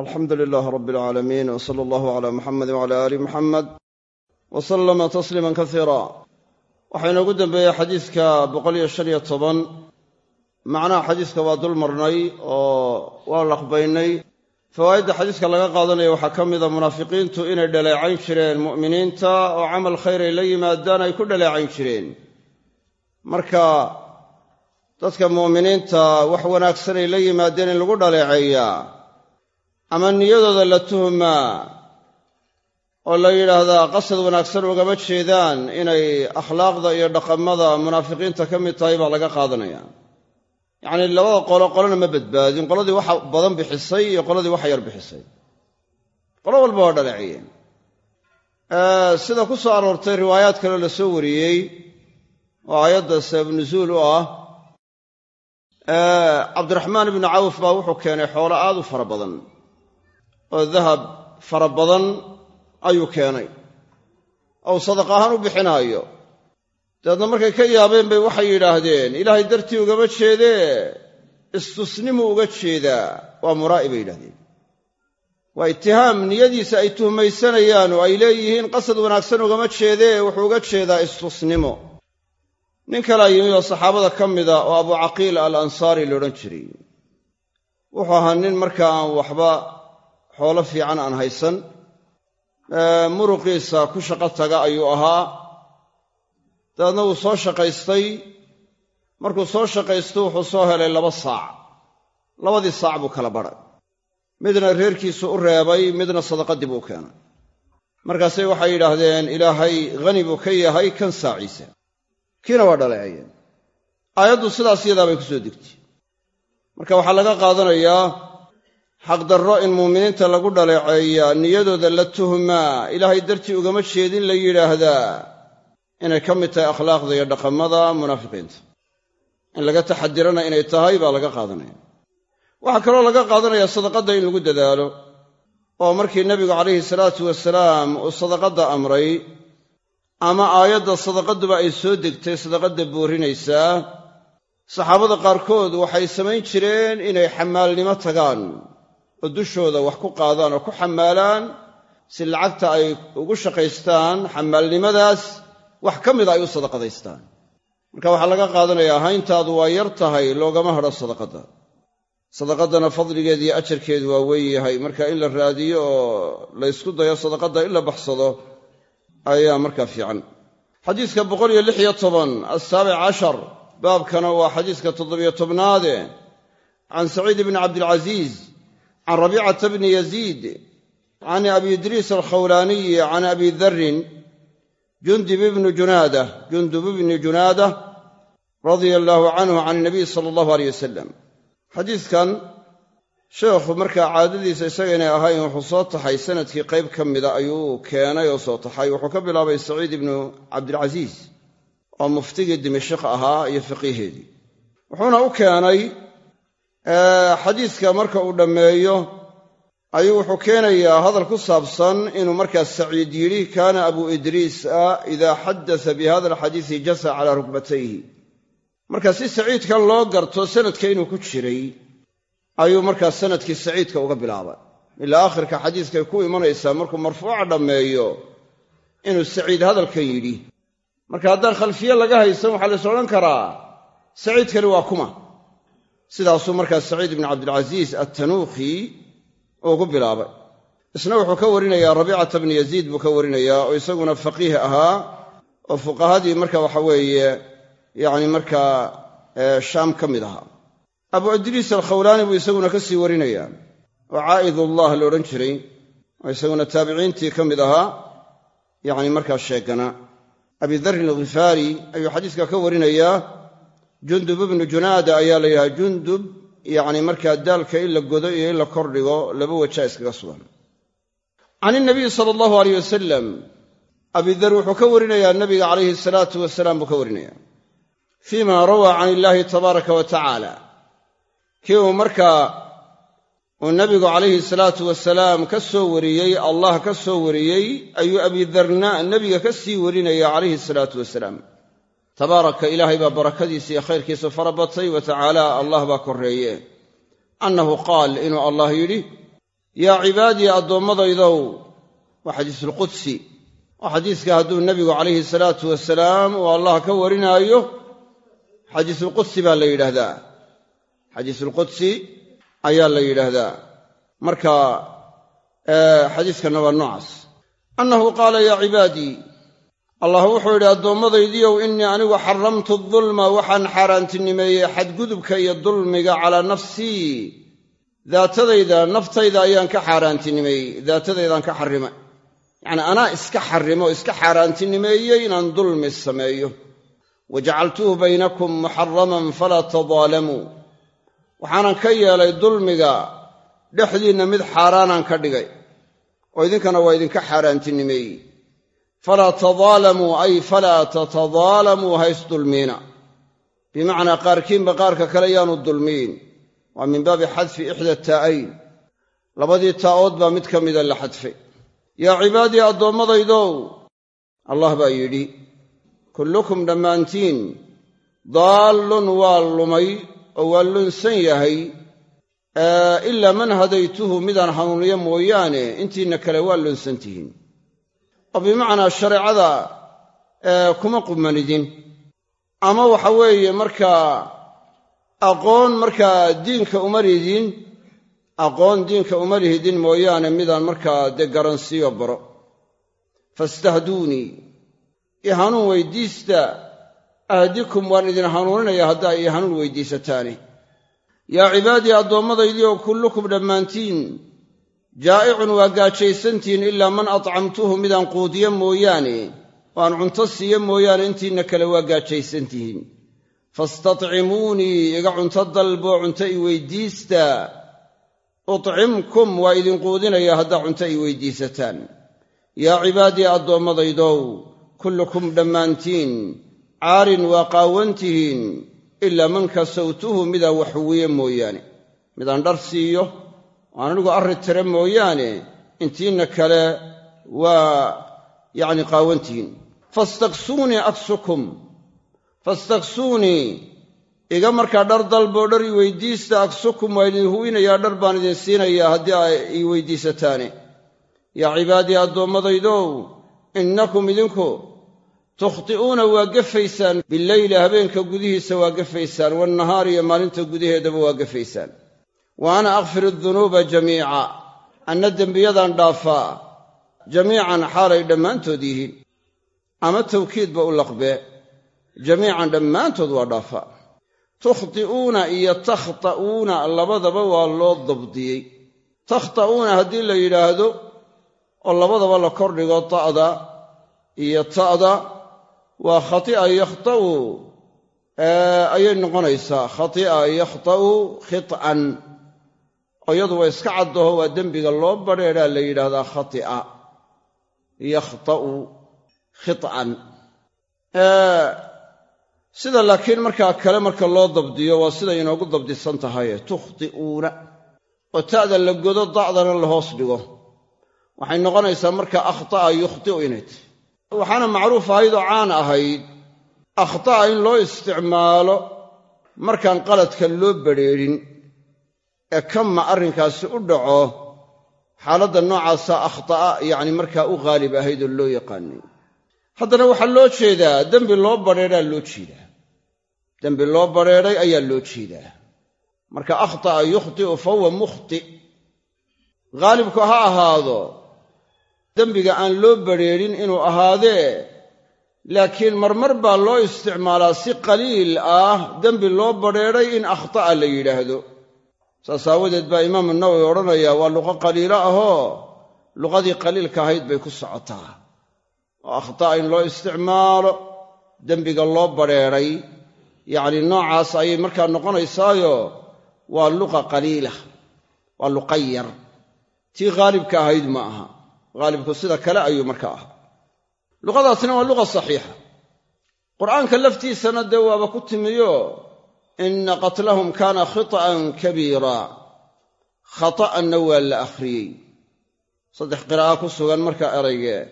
alxamdu lilaah rab alcaalamiin w sala allahu calaa muxamedi wcala aali muxamed wa sallama tasliiman kasiira waxaa inoogu dembeeyey xadiiska boqoliyo shan iyo toban. Macnaha xadiiska waa dul marnay oo waa laqbaynay. Fawaa'idda xadiiska laga qaadanaya waxaa ka mida munaafiqiintu inay dhaleecayn jireen mu'miniinta oo camal khayr ay la yimaadaan ay ku dhaleecayn jireen. Marka dadka mu'miniinta wax wanaagsan ay la yimaadeen in lagu dhaleeceeyaa ama niyadooda la tuhmaa oo la yidhaahdaa qasad wanaagsan ugama jeedaan inay akhlaaqda iyo dhaqamada munaafiqiinta ka mid tahay baa laga qaadanaya. Yacnii labada qolo qolona ma badbaadin. Qoladii waxa badan bixisay iyo qoladii waxa yar bixisay. Qolo walba waa dhaleeciyeen. Sida ku soo aroortay riwaayaad kaleo la soo wariyey oo aayadda sabab nusuul u ah cabdiraxmaan ibnu cawf baa wuxuu keenay xoolo aad u fara badan oo dahab fara badan ayuu keenay. Ou sadaq ahaan u bixinaayo. Dabeedna markay ka yaabeen bay waxay yidhaahdeen ilaahay dartii ugama jeedee istusnimuu uga jeedaa waa muraa'i bay yidhahdeen waa itihaam niyadiisa ay tuhmaysanayaan oo ay leeyihiin qasad wanaagsan ugama jeedee wuxuu uga jeedaa istusnimo. Nin kalaa yimi oo saxaabada ka mida oo abu caqiil al ansaari la odhan jiray. Wuxuu ahaa nin markaa aan waxba xoolo fiican aan haysan muruqiisa ku shaqo taga ayuu ahaa. Dabeedna wuu soo shaqaystay. Markuu soo shaqaysto wuxuu soo helay laba saac. Labadii saac buu kala badhay midna reerkiisu u reebay midna sadaqadii buu keenay. Markaasay waxay yidhaahdeen ilaahay khani buu ka yahay kan saaciisa. Kiina waa dhaleeceeyeen aayaddu sidaas yadaa bay ku soo degtay. Marka waxaa laga qaadanayaa xaqdarro in muuminiinta lagu dhaleeceeyaa niyadooda la tuhmaa ilaahay dartii ugama jeedin la yidhaahdaa. Inay ka mid tahay akhlaaqda iyo dhaqamada munaafiqiinta. In laga taxadirana inay tahay baa laga qaadanaya. Waxaa kaloo laga qaadanayaa sadaqadda in lagu dadaalo. Oo markii nebigu calayhi salaatu wasalaam uu sadaqadda amray ama aayadda sadaqaduba ay soo degtay sadaqadda boorinaysaa saxaabada qaarkood waxay samayn jireen inay xamaalnimo tagaan oo dushooda wax ku qaadaan oo ku xamaalaan si lacagta ay ugu shaqaystaan xamaalnimadaas wax ka mida ay u sadaqadaystaan. Marka waxaa laga qaadanayaa hayntaadu waa yar tahay loogama hadho sadaqadda. Sadaqaddana fadligeed iyo ajarkeedu waa weyn yahay. Marka in la raadiyo oo la ysku dayo sadaqadda in la baxsado ayaa markaa fiican. Xadiiska boqoliyo lix iyo toban assaabic cashar baabkana waa xadiiska toddobiyo tobnaade can saciid bni cabdilcasiis can rabiicata bni yaziid can abi idriis alkhawlaaniyi can abi darin jundub ibni junaada jundub ibni junaada radia allaahu canhu can inabiy sala allahu aleyh wasalam xadiidkan sheekhu markaa caadadiisa isaga inay ahayn wuxuu soo taxay sannadkii qayb ka mida ayuu keenay oo soo taxay wuxuu ka bilaabay saciid ibnu cabdilcasiis oo muftigii dimashik ahaa iyo faqiiheedii wuxuuna u xadiiska marka uu dhammeeyo ayuu wuxuu keenayaa hadal ku saabsan inuu markaa saciid yidhi kaana abu idriisa idaa xaddasa bi hada alxadiisi jasa calaa rukbatayhi. Marka si saciidkan loo garto sanadka inuu ku jiray ayuu markaa sannadkii saciidka uga bilaabay. Ilaa aakhirka xadiiskay ku imanaysaa markuu marfuuca dhammeeyo inuu saciid hadalkan yidhi. Marka haddaan khalfiye laga haysan waxaa lays odhan karaa saciidkani waa kuma sidaasuu markaa saciid ibnu cabdilcasiis attanuukhi ugu bilaabay. Isna wuxuu ka warinayaa rabiicata bni yaziid buu ka warinayaa oo isaguna faqiih ahaa oo fuqahadii marka waxa weeye yacni markaa shaam ka mid ahaa. Abu idriis alkhawlaani buu isaguna ka sii warinayaa oo caa'idullah la odhan jiray oo isaguna taabiciintii ka mid ahaa yacni markaa sheeganaa abidarin alkhifaari ayuu xadiiska ka warinayaa jundub ibnu junaada ayaa la yidhaha jundub yacni markaa daalka in la godo iyo in la kordhigo laba wajaa iskaga sugan. Can inabiyi sala allahu aleyh wasalam abidar wuxuu ka warinayaa nabiga calayhi salaatu wasalaam buu ka warinaya fii ma rawaa can illaahi tabaaraka wa tacaala. Kii uu markaa uu nabigu calayhi salaatu wasalaam ka soo wariyey allah ka soo wariyey ayuu abidarna nebiga ka sii warinaya calayhi salaatu wasalaam tabaaraka ilaahay baa barakadiisa iyo khayrkiisa fara batay wa tacaala allah baa korreeye annahu qaal inuu allah yidhi yaa cibaadii addoommadaydow waa xadiisulqudsi oo xadiiska hadduu nebigu calayhi salaatu wasalaam uu allah ka warinaayo xadiisulqudsi baa la yidhaahdaa. Xadiisulqudsi ayaa la yidhaahdaa. Marka xadiiskanna waa noocaas. Annahu qaala yaa cibaadii allah wuxuu yidhi addoommadaydiiow innii anigu xaramtu dulma waxaan xaaraantinimeeyey xadgudubka iyo dulmiga calaa nafsii daatadayda naftayda ayaan ka xaaraantinimeeyey daatadaydaan ka xarrimay yacnii anaa iska xarrimo iska xaaraantinimeeyey inaan dulmi sameeyo. Wajacaltuhu baynakum muxaraman falaa tadaalamuu. Waxaanan ka yeelay dulmiga dhexdiinna mid xaaraanaan ka dhigay. Oo idinkana waa idinka xaaraantinimeeyey falaa tadaalamuu ay falaa tatadaalamuu ha isdulmiina bimacnaa qaarkiinba qaarka kale yaanu dulmiin waa min baabi xadfi ixda taa'ayn labadii taa'ood baa mid ka mida la xadfay yaa cibaadii addoommadaydow allah baa yidhi kullukum dhammaantiin daallun waa lumay oo waa lunsan yahay ilaa man hadaytuhu midaan hanuuniyo mooyaane intiinna kale waa lunsan tihiin oo bimacnaa shareecada kuma qumanidin ama waxa weeye markaa aqoon markaa diinka uma lihidin aqoon diinka uma lihidin mooyaane midaan markaa dee garansiiyo baro. Fastahduunii i hanuun weydiista. Ahdikum waan idin hanuuninaya haddaa ii hanuun weydiisataane yaa cibaadii addoommadaydiio kullukum dhammaantiin jaa'icun waa gaajaysantihiin ilaa man atcamtuhu midaan quudiyo mooyaane oo aan cunto siiyo mooyaane intiinna kale waa gaajaysantihiin. Fastatcimuunii iga cunto dalboo cunto i weydiista. Utcimkum waa idin quudinaya haddaa cunto i weydiisataan. Yaa cibaadii addoommadaydow kullukum dhammaantiin caarin waa qaawantihiin ilaa man kasawtuhu midaan wax huwiye mooyaane. Midaan dhar siiyo aan anigu arri tire mooyaane intiinna kale waa yacni qaawantihiin. Fastaksuunii aksukum fastaksuunii iga markaa dhar dalboo dhar ii weydiista aksukum waa idin huwinayaa dhar baan idin siinayaa haddii aa ii weydiisataane. Yaa cibaadii addoommadaydow innakum idinku tukhti'uuna waa gefaysaan bileyli habeenka gudihiisa waa gefaysaan wannahaari iyo maalinta gudaheedaba waa gefaysaan wa ana akfir adunuuba jamiica. Anna dembiyadaan dhaafaa jamiican xaalay dhammaantood yihiin. Ama tawkiidba u laqbee jamiican dhammaantood waa dhaafaa tukhti'uuna iyo takhta'uuna labadaba waa loo dabdiyey. Takhta'uuna haddii la yidhaahdo oo labadaba la kordhigo ta'da iyo ta'da waa khati'a yakhta'u. Ayay noqonaysaa khati'a yakhta'u khit'an oo iyadu waa iska caddaho waa dembiga loo badrheedhaa la yidhaahdaa khati'a. Yakhta'u khit'an. Sida laakiin markaa kale marka loo dabdiyo waa siday inoogu dabdisan tahaye. Tukhti'uuna. Oo ta'da la godo da'dana la hoos dhigo. Waxay noqonaysaa marka akhta'a yukhti'u inay waxaana macruuf ahayd oo caan ahayd. Akhta'a in loo isticmaalo markaan qaladka loo badrheedhin ee kama arrinkaasi u dhaco xaaladda noocaasa akhta'a yacni markaa u haalib ahayd oo loo yaqaanay. Haddana waxaa loo jeedaa dembi loo badrheedhaa loo jeedaa. Dembi loo badrheedhay ayaa loo jeedaa. Marka akhta'a yukhti'u fa huwa mukhti' haalibku ha ahaado dembiga aan loo badrheedhin inuu ahaadee laakiin marmar baa loo isticmaalaa si qaliil ah dembi loo badrheedhay in akhta'a la yidhaahdo saas aawadeed baa imaamu nawowi odhanayaa waa luqo qaliilo ahoo luqadii qaliilka ahayd bay ku socotaa. Oo akhta'a in loo isticmaalo dembiga loo badrheedhay yacni noocaas ayay markaa noqonaysaayo waa luqa qaliila waa luqa yar. Tii haalibka ahayd ma aha. Haalibku sida kale ayuu markaa ahaa. Luqadaasna waa luqa saxiixa. Qur'aanka laftiisana dee waaba ku timiyo inna qatlahum kaana khita'an kabiira khata'anna waa la akhriyey saddex qiraa'a ku sugan markaa eraygee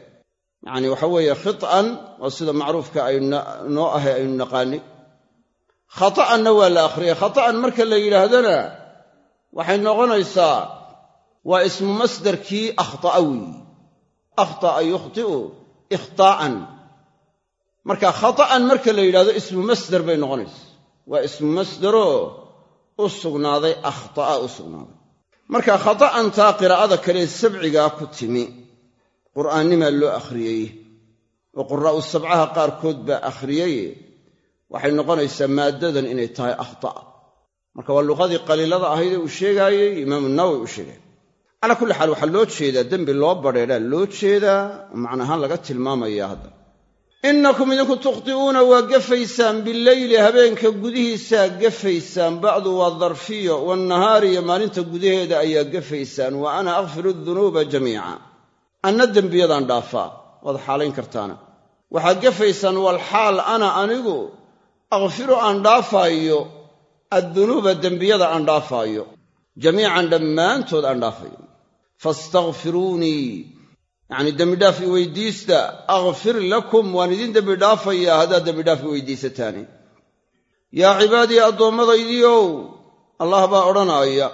yacni waxa weeye khit'an waa sida macruufka aynoo ahay aynu naqaanay khata'anna waa la akhriyey khata'an marka la yidhaahdana waxay noqonaysaa waa ismu masdarkii akhta'a weeyi akhta'a yukhti'u ikhtaa'an marka khata'an marka la yidhahdo ismu masdar bay noqonaysa waa ismu masdaroo u sugnaaday akhta'a u sugnaaday. Marka khata'antaa qiraa'ada kale sabcigaa ku timi. Qur'aannimaa loo akhriyey. Oo quraa'u sabcaha qaarkood baa akhriyey. Waxay noqonaysaa maaddadan inay tahay akhta'a. Marka waa luqadii qaliilada ahaydee uu sheegaayey imaamu nawowi uu sheegay. Calaa kulli xaal waxaa loo jeedaa dembi loo badheedhaa loo jeedaa oo macnahaan laga tilmaamaya hadda innakum idinku tukhti'uuna waa gefaysaan bileyli habeenka gudihiisaa gefaysaan bacdu waa darfiyo wannahaari iyo maalinta gudaheeda ayaa gefaysaan wa ana akfiru dunuuba jamiica anna dembiyadaan dhaafaa waad xaalayn kartaana waxaad gefaysaan walxaal ana anigu akfiru aan dhaafaayo addunuuba dembiyada aan dhaafaayo jamiican dhammaantood aan dhaafayo faastakfiruunii yacnii dembidhaaf i weydiista akfir lakum waan idin dembi dhaafayaa haddaad dembidhaaf i weydiisataani. Yaa cibaadii addoommadaydiiow allah baa odhanaaya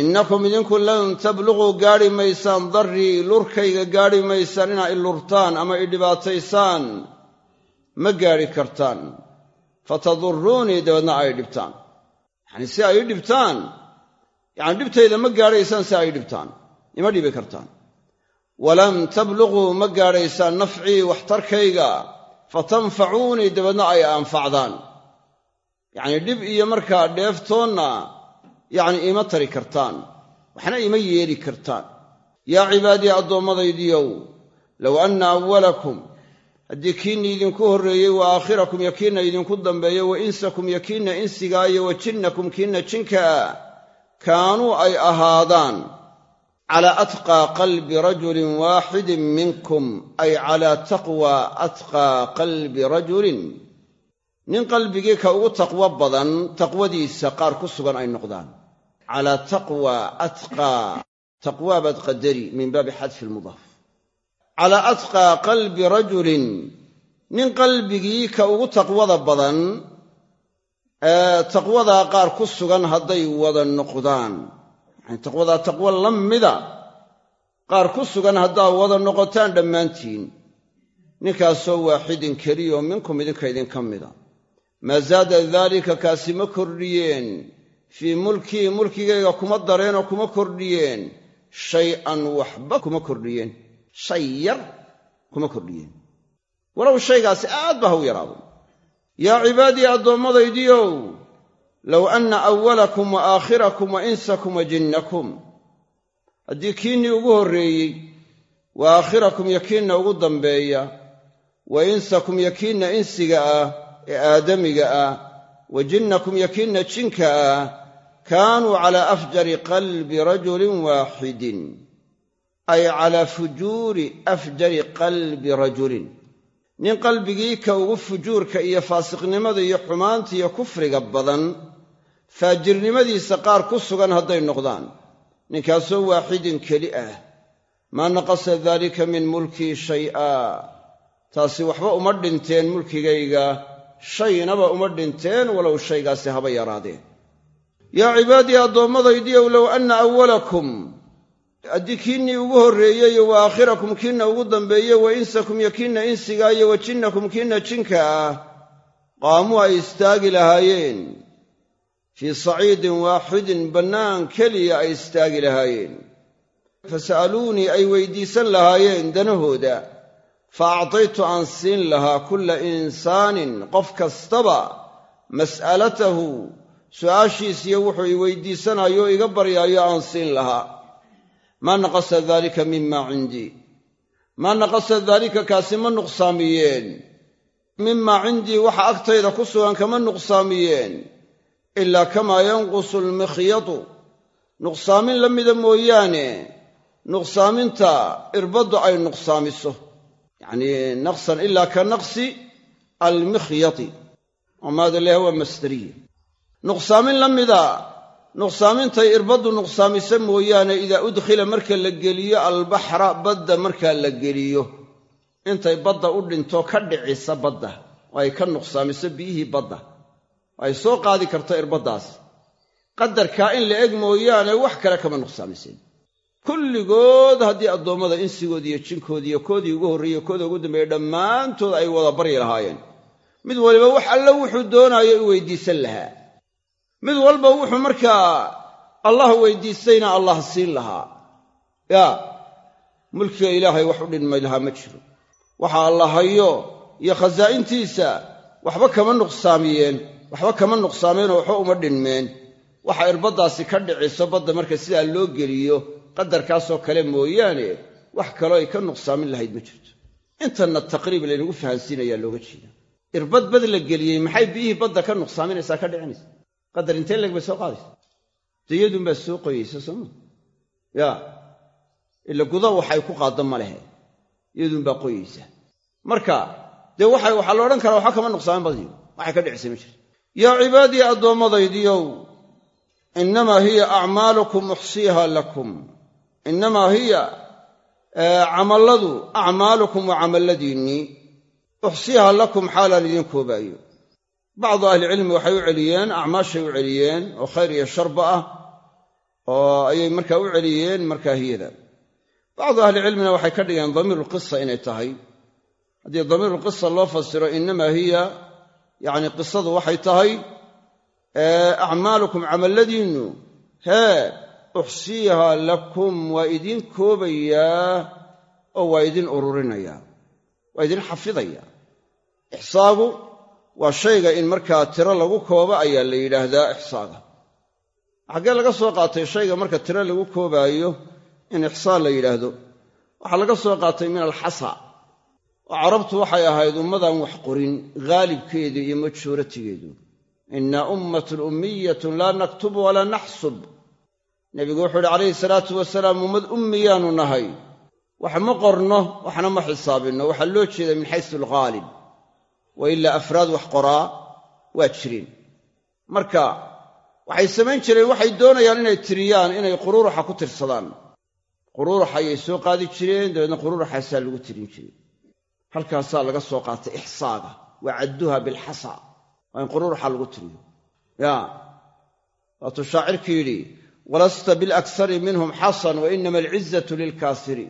innakum idinku lan tabluquu gaadhi maysaan darrii lurkayga gaadhi maysaan inaa i lurtaan ama i dhibaataysaan ma gaadhi kartaan. Fatadurruunii dabeedna ay dhibtaan. Yacanii si ay i dhibtaan yacani dhibtayda ma gaadhaysaan si ay dhibtaan ima dhibi kartaan walam tabluquu ma gaadhaysaan nafcii waxtarkayga fatanfacuunii dabeedna ay anfacdaan. Yacnii dhib iyo markaa dheeftoonna yacni ima tari kartaan waxna ima yeeli kartaan. Yaa cibaadii addoommadaydiiow low anna awalakum haddii kiinna idinku horreeyey wa aakhirakum yo kiinna idinku dambeeye wa insakum yo kiinna insigaa iyo wa jinnakum kiinna jinkaa kaanuu ay ahaadaan calaa atqaa qalbi rajulin waaxidin minkum ay calaa taqwa atqaa qalbi rajulin nin qalbigii ka ugu taqwo badan taqwadiisa qaar ku sugan ay noqdaan calaa taqwa atqaa taqwaa baad qadari min baabi xadfi lmudaaf calaa atqaa qalbi rajulin nin qalbigii ka ugu taqwada badan ee taqwadaa qaar ku sugan hadday wada noqdaan yani taqwadaa taqwo la mida. Qaar ku sugan haddaa wada noqotaan dhammaantiin. Ninkaasoo waaxidin keliyaoo minkum idinka idinka mida. Maa zaada daalika kaasi ma kordhiyeen. Fii mulkii mulkigayga kuma dareenoo kuma kordhiyeen. Shay-an waxba kuma kordhiyeen. Shay yar kuma kordhiyeen. Walow shaygaasi aad ba ha u yaraado yaa cibaadii addoommadaydiiow low anna awalakum wa aakhirakum wa insakum wa jinnakum haddii kiinnii ugu horreeyey wa aakhirakum yo kiinna ugu dambeeya wa insakum yo kiinna insiga ah ee aadamiga ah wa jinnakum yo kiinna jinka ah kaanuu calaa afjari qalbi rajulin waaxidin ay calaa fujuuri afjari qalbi rajulin nin qalbigii ka ugu fujuurka iyo faasiqnimada iyo xumaanta iyo kufriga badan faajirnimadiisa qaar ku sugan hadday noqdaan. Ninkaasoo waaxidin keli ah. Maa naqasa daalika min mulkii shay'a. Taasi waxba uma dhinteen mulkigayga. Shaynaba uma dhinteen walow shaygaasi haba yaraadeen. Yaa cibaadii addoommadaydiiow low anna awalakum haddii kiinnii ugu horreeyey wa aakhirakum kiinna ugu dambeeye wa insakum yo kiinna insigaa iyo wa jinnakum kiinna jinka ah qaamuu ay istaagi lahaayeen fii saciidin waaxidin bannaan keliya ay istaagi lahaayeen. Fasa'aluunii ay weydiisan lahaayeen danahooda fa actaytu aan siin lahaa kulla insaanin qof kastaba mas'alatahu su'aashiisiyo wuxuu i weydiisanayo iga baryaayo aan siin lahaa. Maa naqasa daalika mima cindii maa naqasa daalika kaasi ma nuqsaamiyeen. Mimaa cindii waxa agtayda ku sugan kama nuqsaamiyeen ilaa kamaa yanqusu almikhyatu nuqsaamin la mida mooyaane nuqsaaminta irbaddu ay nuqsaamiso yacnii naqsan ilaa ka naqsi almikhyati omaada leha waa masdariya nuqsaamin la mida nuqsaamintay irbaddu nuqsaamisa mooyaane idaa udkhila marka la geliyo albaxra badda markaa la geliyo intay badda u dhinto ka dhicisa badda oo ay ka nuqsaamiso biyihii badda ay soo qaadi karto irbaddaas. Qadarkaa in la eg mooyaane wax kale kama nuqsaamiseen kulligood haddii addoommada insigoodi iyo jinkoodi iyo koodii ugu horreeyey kooda ugu dambeeyey dhammaantood ay wada baryi lahaayeen. Mid waliba wax alle wuxuu doonaayo u weydiisan lahaa. Mid walba wuxuu markaa allah weydiistayna allah siin lahaa. Yaa mulkiga ilaahay wax u dhinmay lahaa ma jiro. Waxa alla hayo iyo khasaa'intiisa waxba kama nuqsaamiyeen waxba kama nuqsaameenoo waxba uma dhinmeen. Waxa irbaddaasi ka dhiciso badda marka sidaa loo geliyo qadarkaasoo kale mooyaane wax kaloo ay ka nuqsaamin lahayd ma jirto. Intanna taqriib laynagu fahansiinayaa looga jeeda. Irbad bad la geliyey maxay biyihii badda ka nuqsaaminaysaa ka dhicinaysa? Qadar intee leg bay soo qaadaysa? Dayadunbaa soo qoyaysa sooma yaa ila guda waxay ku qaaddo ma lehe. Iyadunbaa qoyaysa. Marka dee waxay waxaa la odhan karaa waxba kama nuqsaamin badiyo. Waxay ka dhicisay ma jirto yaa cibaadii addoommadaydiiow innamaa hiya acmaalukum uxsiiha lakum. Innamaa hiya camalladu acmaalukum waa camalladiinnii uxsiiha lakum xaalaan idiin koobaayo. Bacdu ahlicilmi waxay u celiyeen acmaashay u celiyeen oo khayr iyo sharba ah oo ayay markaa u celiyeen markaa hiyada. Bacdu ahlicilmina waxay ka dhigeen damiirulqisa inay tahay. Haddii damiirulqisa loo fasiro innamaa hiya yacni qisadu waxay tahay acmaalukum camalladiinnu hee uxsiiha lakum waa idiin koobayaa oo waa idin ururinayaa waa idin xafidayaa ixsaagu waa shayga in markaa tiro lagu koobo ayaa la yidhaahdaa ixsaaga. Xaggee laga soo qaatay shayga marka tiro lagu koobaayo in ixsaa la yidhaahdo? Waxaa laga soo qaatay min alxasa oo carabtu waxay ahayd ummadan wax qorin haalibkeedu iyo majooratigeedu innaa ummatun ummiyatun laa naktubu walaa naxsub. Nebigu wuxuu uhi calayhi salaatu wasalaam ummad ummiyaanu nahay. Wax ma qorno waxna ma xisaabinno. Waxaa loo jeeda min xaysu alghaalib wa ilaa afraad wax qoraa waa jireen marka waxay samayn jireen waxay doonayaan inay tiriyaan inay quruuruxa ku tirsadaan. Quruuruxa ayay soo qaadi jireen dabeedna quruuruxaasaa lagu tirin jiray halkaasaa laga soo qaatay ixsaaga waa cadduha bilxasa. Waa in quruuruxa lagu tiriyo. Ya waatuu shaacirkii yidhi walasta bilaksari minhum xasan wa inama alcizatu lilkaasiri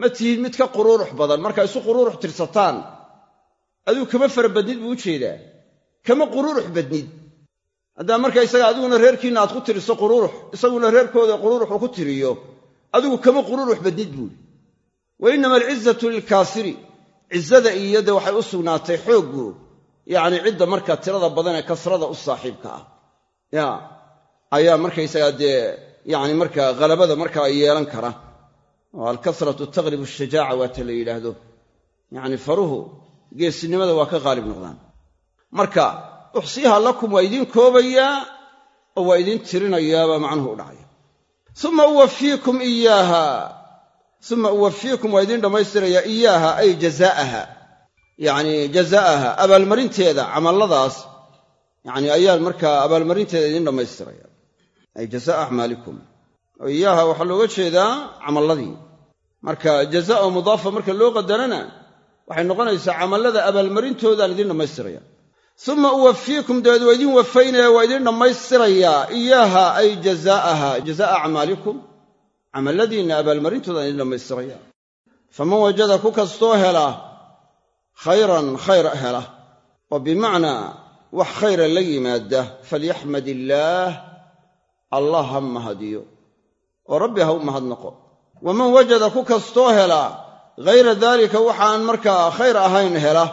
ma tihid mid ka quruurux badan markaa isu quruurux tirsataan. Adigu kama fara badnid buu u jeedaa. Kama quruurux badnid. Haddaa marka isaga adiguna reerkiinna aad ku tiriso quruurux isaguna reerkooda quruurux uu ku tiriyo adigu kama quruurux badnid buuhi wa inama alcizatu lilkaasiri cizada iyo de waxay u sugnaatay xooggu. Yacni cidda marka tirada badan ee kasrada u saaxiibka ah. Ya ayaa markaysagaa dee yacni marka halabada markaa yeelan kara. Oo alkasratu taqribu ashajaaca waata la yidhaahdo. Yacni faruhu geesinimada waa ka haalib noqdaan. Marka uxsiiha lakum waa idiin koobayaa oo waa idiin tirinayaabaa macnuhu u dhacaya. Uma uwafiikum iyaaha uma uwafiikum waa idiin dhammaystirayaa iyaaha ay jazaa'aha yacni jazaa'aha abaalmarinteeda camalladaas yacni ayaan markaa abaalmarinteeda idiin dhammaystiraya ay jazaa acmaalikum iyaaha waxaa looga jeedaa camalladii marka jazaa mudaafa marka loo qadarana waxay noqonaysaa camallada abaalmarintoodaan idiin dhammaystiraya uma uwafiikum dabeed waa idiin wafaynaya waa idiin dhammaystirayaa iyaaha ay jazaa'aha jazaa'a acmaalikum camalladiinna abaalmarintoodaan idiin dhammaystiraya faman wajada ku kastoo hela khayran khayr hela. Oo bimacnaa wax khayra la yimaada falyaxmad illaah allah ha mahadiyo. Oo rabbi ha u mahadnaqo. Waman wajada ku kastoo hela hayra daalika waxaan markaa khayr ahayn hela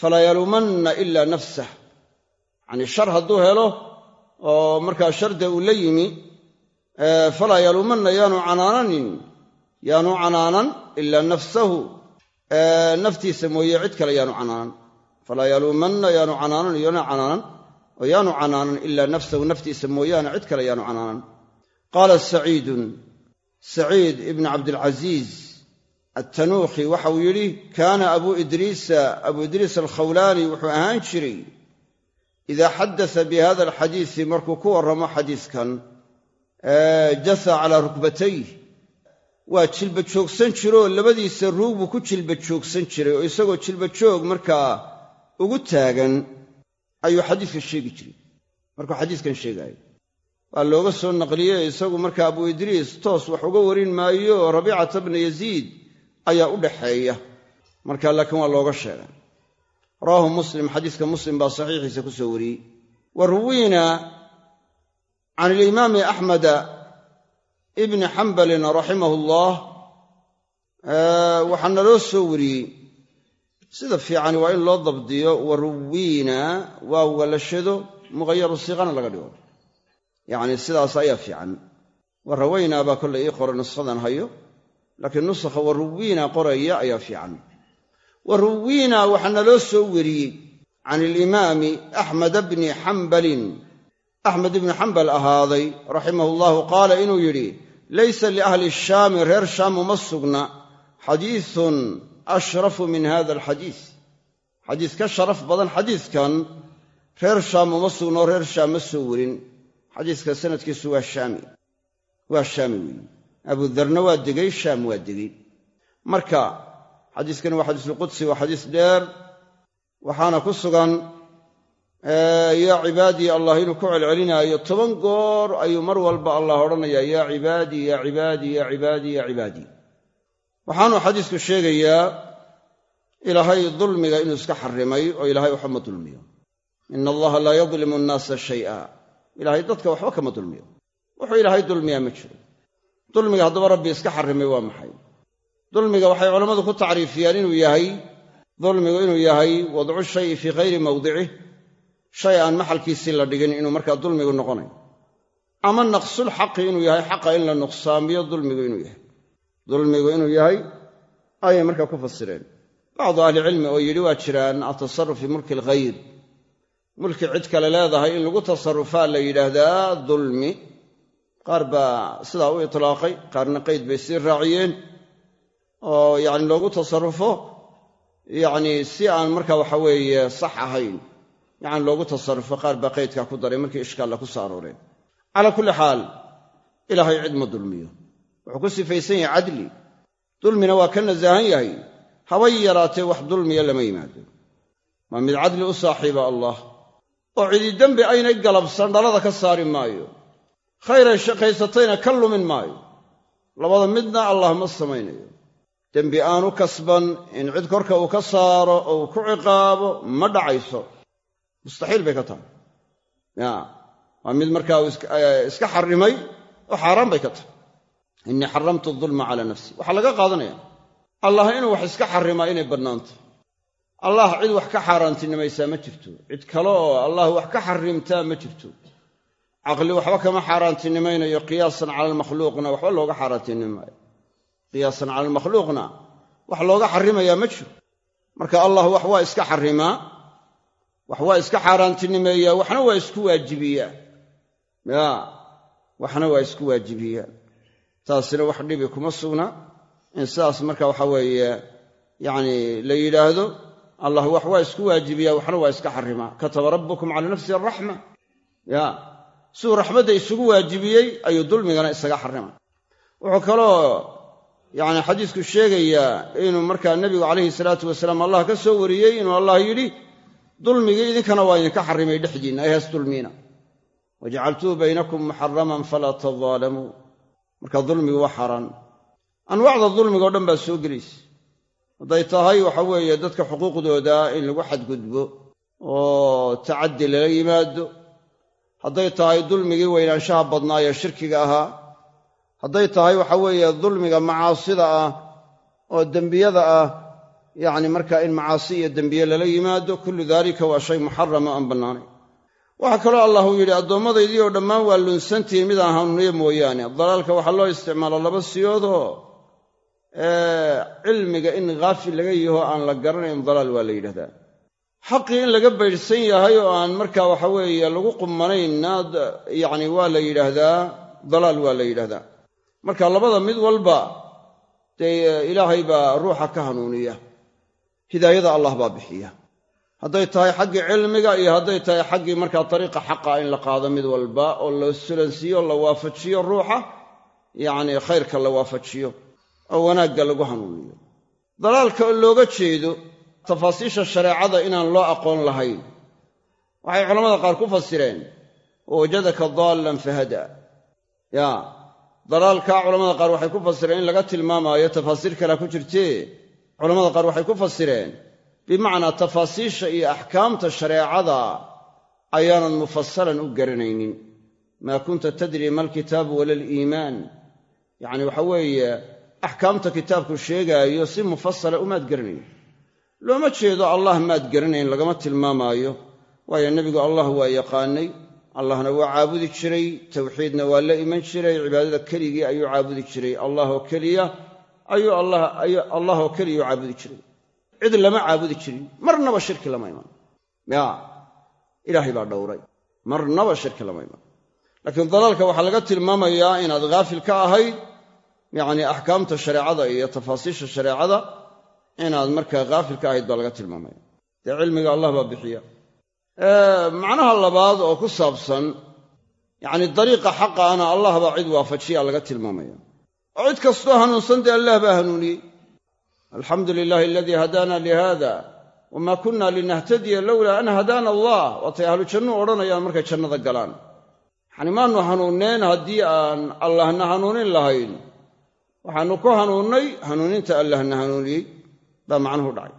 falaa yaluumanna ilaa nafsah. Yacnii shar hadduu helo oo markaa sharda uu la yimi falaa yaluumanna yaanu canaananin yaanu canaanan ilaa nafsahu. Naftiisa mooye cid kale yaanu canaanan. Falaa yaluumanna yaanu canaanan iyona canaanan yaanu canaanan ilaa nafsahu. Naftiisa mooyaane cid kale yaanu canaanan. Qaala saciidun saciid ibnu cabdilcasiis attanuukhi waxa uu yidhi kaana abuu idriisa abuu idriis alkhawlaani wuxuu ahaan jiray idaa xaddasa bi hada alxadiisi markuu ku warramo xadiiskan jasa calaa rukbatayh waa jilba joogsan jiroo labadiisa ruug buu ku jilba joogsan jiray oo isagoo jilba joog markaa ugu taagan ayuu xadiiska sheegi jiray. Markuu xadiiskan sheegaayo. Waa looga soo naqliyey isagu marka abu idriis toos wax uga warin maayo rabiicata bna yaziid ayaa u dhaxeeya. Marka laakiin waa looga sheegay. Rawaahu muslim xadiiska muslim baa saxiixiisa ku soo wariyey. Wa ruwiina can alimaami axmeda ibni xambalin raximahu allah waxaa naloo soo wariyey sida fiicani waa in loo dabdiyo wa ruwiina waawga la shado muqayaru siiqana laga dhigo yacni sidaas ayaa fiican wa rawaynaa baa kollay ii qora nushadan hayo laakiin nusakha wa ruwiina qoraya ayaa fiican wa ruwiina waxaa naloo soo wariyey can alimaami axmed bni xambalin axmed ibni xambal ahaaday raximahu llahu qaala inuu yidhi laysa liahli shaami reer shaam uma sugna. Xadiisun ashrafu min hada alxadiis. Xadiis ka sharaf badan xadiiskan reer shaam uma sugno reer shaam ma soo warin xadiiska sanadkiisu waa shaami. Waa shaami weeye abudarna waa degay shaam waa degay. Marka xadiiskani waa xadiisulqudsi waa xadiis dheer. Waxaana ku sugan yaa cibaadii allah inuu ku celcelinaayo toban goor ayuu mar walba allah odhanayaa yaa cibaadii yaa cibaadii yaa cibaadii yaa cibaadii waxaanuu xadiisku sheegayaa ilaahay dulmiga inuu iska xarimay oo ilaahay waxba dulmiyo. Ina allaha laa yadlimu annaasa shay'a. Ilaahay dadka waxba kama dulmiyo. Wuxuu ilaahay dulmiyaa ma jiro. Dulmiga haddaba rabbi iska xarimay waa maxay? Dulmiga waxay culammadu ku tacriifiyaan inuu yahay dulmigu inuu yahay wadcu shayi fii hayri mawdicih shay aan maxalkiisii la dhigin inuu markaa dulmigu noqonay ama naqsul xaqi inuu yahay xaqa in la nuqsaamiyo dulmigu inuu yahay. Dulmigu inuu yahay ayay markaa ku fasireen. Bacdu ahlicilmi oo yidhi waa jiraan atasaruf fi mulki alghayr. Mulki cid kale leedahay in lagu tasarufaa la yidhaahdaa dulmi. Qaar baa sidaa u itlaaqay qaarna qayd bay sii raaciyeen. Oo yacni loogu tasarufo yacni si aan marka waxa weeye sax ahayn yacni loogu tasarufo qaar baa qaydkaa ku daray markii ishkaalla ku soo arooreen calaa kulli xaal ilaahay cid ma dulmiyo. Wuxuu ku sifaysan yahay cadli. Dulmina waa ka nasahan yahay. Habay yaraatee wax dulmiya lama yimaado. Waa mid cadli u saaxiiba allah. Oo cidi dembi aynay galabsan dhalada ka saari maayo. Khayray shaqaysatayna ka lumin maayo. Labada midna allah ma samaynayo. Dembi aanu kasban in cid korka uu ka saaro oo uu ku ciqaabo ma dhacayso mustaxiil bay ka tahay. Waa mid markaa iska xarrimay oo xaaraan bay ka tahay. Innii xaramtu dulma calaa nafsi. Waxaa laga qaadanaya allah inuu wax iska xarrimaa inay bannaanto allah cid wax ka xaaraantinimaysaa ma jirto. Cid kale oo allah wax ka xarrimtaa ma jirto. Caqli waxba kama xaaraantinimaynayo qiyaasan cala almakhluuqna waxba looga xaaraantinimi maayo qiyaasan cala almakhluuqna wax looga xarrimayaa ma jiro marka allah wax waa iska xarrimaa wax waa iska xaaraantinimeeyaa waxna waa isku waajibiyaa ya waxna waa isku waajibiyaa taasina wax dhibi kuma sugna. In sidaas marka waxa weeye yacni la yidhaahdo allah wax waa isku waajibiyaa waxna waa iska xarrimaa kataba rabbukum cala nafsi araxma ya siduu raxmadda isugu waajibiyey ayuu dulmigana isaga xarrimay wuxuu kaloo yacni xadiisku sheegayaa inuu markaa nebigu calayhi salaatu wasalaam allah ka soo wariyey inuu allah yidhi dulmigii idinkana waa idinka xarrimay dhexdiinna ay haas dulmiina. Wajacaltuhu baynakum muxaraman falaa tadaalamuu marka dulmigu waa xaaraan anwaacda dulmiga o dhan baa soo gelaysa. Hadday tahay waxa weeye dadka xuquuqdooda in lagu xadgudbo oo tacaddi lala yimaado. Hadday tahay dulmigii weynaanshaha badnaa ee shirkiga ahaa. Hadday tahay waxa weeye dulmiga macaasida ah oo dembiyada ah yacni markaa in macaasi iyo dembiye lala yimaado kullu daalika waa shay muxarama aan bannaanayn waxaa kaloo allah uu yidhi addoommadaydii oo dhammaan waa lunsantihiin midaan hanuuniyo mooyaane. Dalaalka waxaa loo isticmaala laba siyoodoo cilmiga in haafil laga yaho aan la garanayn dalaal waa la yidhahdaa. Xaqii in laga baydhsan yahay oo aan markaa waxa weeye lagu qumanaynna yacni waa la yidhaahdaa dalaal waa la yidhahdaa. Marka labada mid walba dee ilaahay baa ruuxa ka hanuuniya hidaayada allah baa bixiya. Hadday tahay xaggii cilmiga iyo hadday tahay xaggii markaa dariiqa xaqa in la qaado mid walba oo la sulansiiyo la waafajiyo ruuxa yacni khayrka la waafajiyo oo wanaagga lagu hanuuniyo. Dalaalka oo looga jeedo tafaasiisha shareecada inaan loo aqoon lahayn. Waxay culamada qaar ku fasireen wa wajadaka daallan fahada. Ya dalaalkaa culamada qaar waxay ku fasireen in laga tilmaamaayo tafaasiir kalea ku jirtee culamada qaar waxay ku fasireen bimacnaa tafaasiisha iyo axkaamta shareecada ayaanan mufasalan u garanaynin. Maa kunta tadri ma alkitaabu wala aliimaan. Yacni waxa weeye axkaamta kitaabku sheegaayo si mufasala umaad garanayn. Looma jeedo allah maad garanayn lagama tilmaamaayo. Waayo nebigu allah waa yaqaanay allahna waa caabudi jiray tawxiidna waa la iman jiray cibaadada keligii ayuu caabudi jiray. Allah oo keliya ayuu allah oo keliya caabudi jiray. Cid lama caabudi jirin. Marnaba shirki lama iman. Ya ilaahay baa dhowray. Marnaba shirki lama iman. Laakiin dalaalka waxaa laga tilmaamayaa inaad haafil ka ahayd yacni axkaamta shareecada iyo tafaasiisha shareecada inaad markaa haafil ka ahayd baa laga tilmaamaya. Dee cilmiga allah baa bixiya. Macnaha labaad oo ku saabsan yacni dariiqa xaqaana allah baa cid waafajiya laga tilmaamaya oo cid kastoo hanuunsan dee allah baa hanuuniyey alxamdu lilahi aladii hadaana lihada wama kunna linahtadiya lowlaa an hadaana allah. Waatay ahlu jannuu odhanayaan markay jannada galaan. Yacni maanu hanuunneen haddii aan allahna hanuunin lahayn. Waxaannu ku hanuunnay hanuuninta allahna hanuuniyey. Baa macnuhu dhacay.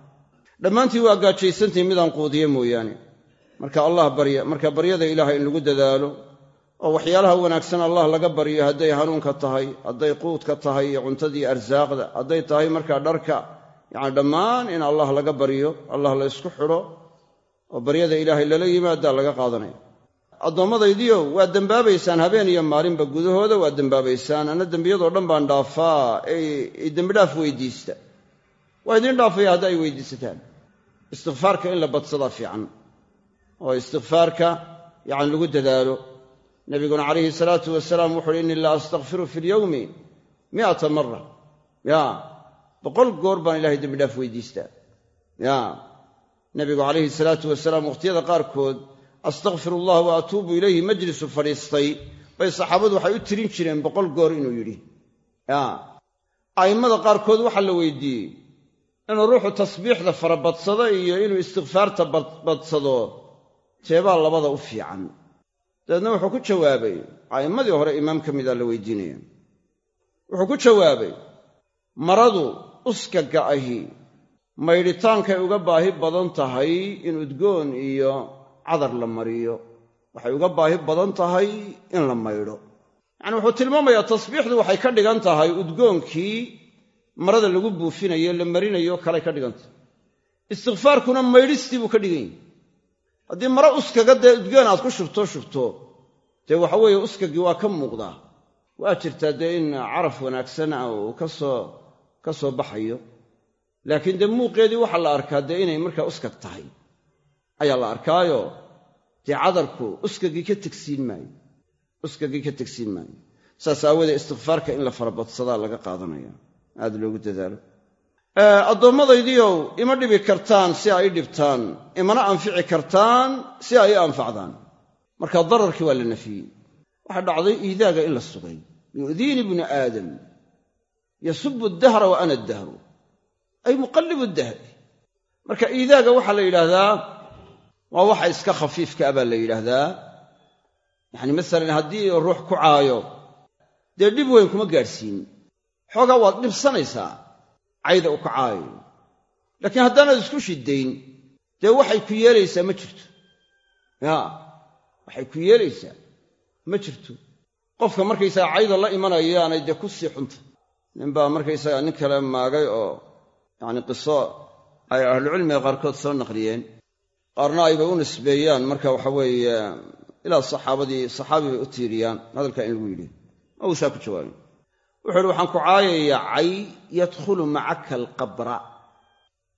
Dhammaantii waa gaajaysantihi midaan quudiye mooyaane. Marka allah barya marka baryada ilaahay in lagu dadaalo oo waxyaalaha wanaagsan allah laga baryo hadday hanuunka tahay hadday quudka tahay iyo cuntadii arsaaqda hadday tahay markaa dharka. Yacni dhammaan in allah laga baryo allah la ysku xidho oo baryada ilaahay lala yimaadaa laga qaadanaya. Addoommadaydiiow waa dembaabaysaan habeen iyo maalinba gudahooda waa dembaabaysaan anna dembiyadoo dhan baan dhaafaa ee dembidhaaf weydiista. Waa idiin dhaafaya hadda ay weydiisataan. Istikfaarka in la badsadaa fiican oo istikfaarka yacni lagu dadaalo nabiguna calayhi salaatu wasalaam wuxu uhi innii la astakfiru fi lyowmi mi'ata mara ya boqol goor baan ilahay dembidhaaf weydiistaa ya nabigu calayhi salaatu wasalaam wakhtiyada qaarkood astakfir allah wa atuubu ilayhi majlisu fadhiistay. Bay saxaabadu waxay u tirin jireen boqol goor inuu yidhi. Ya a'immada qaarkood waxaa la weydiiyey inuu ruuxu tasbiixda farabadsado iyo inuu istikfaarta badsado teebaa labada u fiican dabeedna wuxuu ku jawaabay a'immadii hore imaam ka mida la weydiinaya. Wuxuu ku jawaabay maradu uskaga ahi maydhitaankay uga baahi badan tahay in udgoon iyo cadar la mariyo. Waxay uga baahi badan tahay in la maydho. Yacani wuxuu tilmaamayaa tasbiixdu waxay ka dhigan tahay udgoonkii marada lagu buufinayo la marinayo kaley ka dhigan tahay. Istikfaarkuna maydhistii buu ka dhigan yahy haddii mare uskaga dee udgoon aad ku shubto shubto. Dee waxa weeye uskagii waa ka muuqdaa. Waa jirtaa dee in caraf wanaagsan ah uu ka soo ka soo baxayo. Laakiin dee muuqeedii waxaa la arkaa dee inay markaa uskag tahay. Ayaa la arkaayo dee cadarku uskagii ka tegsiin maayo. Uskagii ka tegsiin maayo. Saas aawoodee istikfaarka in la farabadsadaa laga qaadanaya. Aad loogu dadaalo addoommadaydiiow ima dhibi kartaan si ay i dhibtaan imana anfici kartaan si ay i anfacdaan. Marka dararkii waa la nafiyey. Waxaa dhacday iidaaga in la sugay. Yu'diini ibnu aadam yasubu dahra wa ana dahru ay muqallibu dahri marka iidaaga waxaa la yidhaahdaa waa waxa iska khafiifka a baa la yidhaahdaa. Yacni masalan haddii ruux ku caayo dee dhib weyn kuma gaadhsiin. Xoogaa waad dhibsanaysaa cayda u ka caayayo laakiin haddaanaad isku shiddayn dee waxay ku yeelaysaa ma jirto. Yaa waxay ku yeelaysaa ma jirto. Qofka markaysaga cayda la imanayaanay dee ku sii xunta. Ninbaa markaysaga nin kale maagay oo yacni qiso ay ahlucilmiga qaarkood soo naqliyeen. Qaarna ayba u nisbeeyaan marka waxa weeye ilaa saxaabadii saxaabi bay u tiiriyaan. Hadalkaa in lagu yidhi. Ma uusaa ku jawaabin wuxu uhi waxaan ku caayayaa cay yadkhulu macaka alqabra.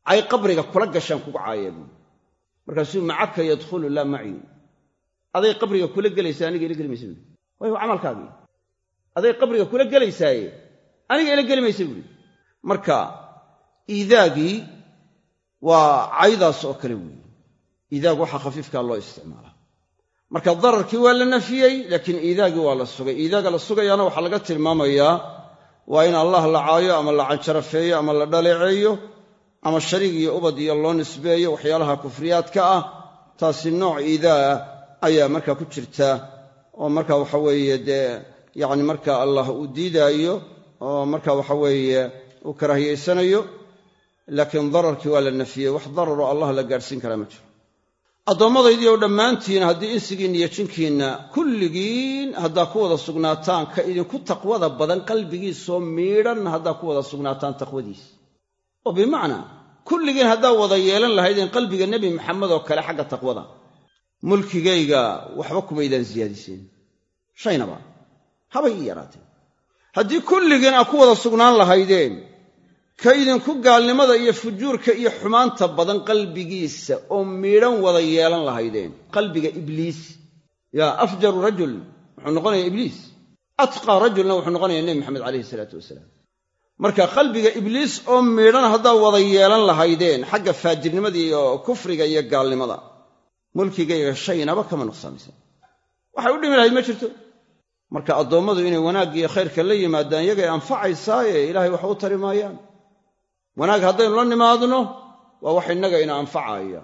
Cay qabriga kula gashaan kugu caaya buui markaasuu macaka yadkhulu laa maci. Aday qabriga kula gelaysaa aniga ila geli maysa buui way waa camalkaagii. Aday qabriga kula gelaysaaye aniga ila geli maysa buui marka iidaagii waa caydaas oo kale weeye iidaag waxaa khafiifkaa loo isticmaalaa. Marka dararkii waa la nafiyey laakiin iidaagii waa la sugay. Iidaaga la sugayaana waxaa laga tilmaamayaa waa in allah la caayo ama la canjarafeeyo ama la dhaleeceeyo ama shariig iyo ubad iyo loo nisbeeyo waxyaalaha kufriyaadka ah taasi nooc iidaa ayaa markaa ku jirta oo marka waxa weeye dee yacni marka allah uu diidaayo oo marka waxa weeye uu karaahiyaysanayo laakiin dararkii waa la nafiyey. Wax dararoo allah la gaadhsiin karaa ma jiro addoommadaydiioo dhammaantiin haddii insigiinna iyo jinkiinna kulligiin haddaa ku wada sugnaataan ka idinku taqwada badan qalbigiisoo miidhan haddaa ku wada sugnaataan taqwadiis. Oo bimacnaa kulligiin haddaa wada yeelan lahaydeen qalbiga nebi maxamed oo kale xagga taqwada. Mulkigayga waxba kumaydaan siyaadiseen. Shaynaba habay ii yaraatee. Haddii kulligiin aad ku wada sugnaan lahaydeen ka idinku gaalnimada iyo fujuurka iyo xumaanta badan qalbigiisa oo miidhan wada yeelan lahaydeen. Qalbiga ibliis. Yaa afjaru rajul wuxuu noqonayaa ibliis. Atqaa rajulna wuxuu noqonayaa nebi maxamed calayhi isalaatu wasalaam. Marka qalbiga ibliis oo miidhan haddaa wada yeelan lahaydeen xagga faajirnimada iyo kufriga iyo gaalnimada mulkigayga shaynaba kama nuqsaamisan waxay u dhimi lahayd ma jirto. Marka addoommadu inay wanaaggiiyo khayrka la yimaadaan iyagay anfacaysaaye ilaahay wax u tari maayaan wanaag haddaynu la nimaadno waa wax innaga ina anfacaya.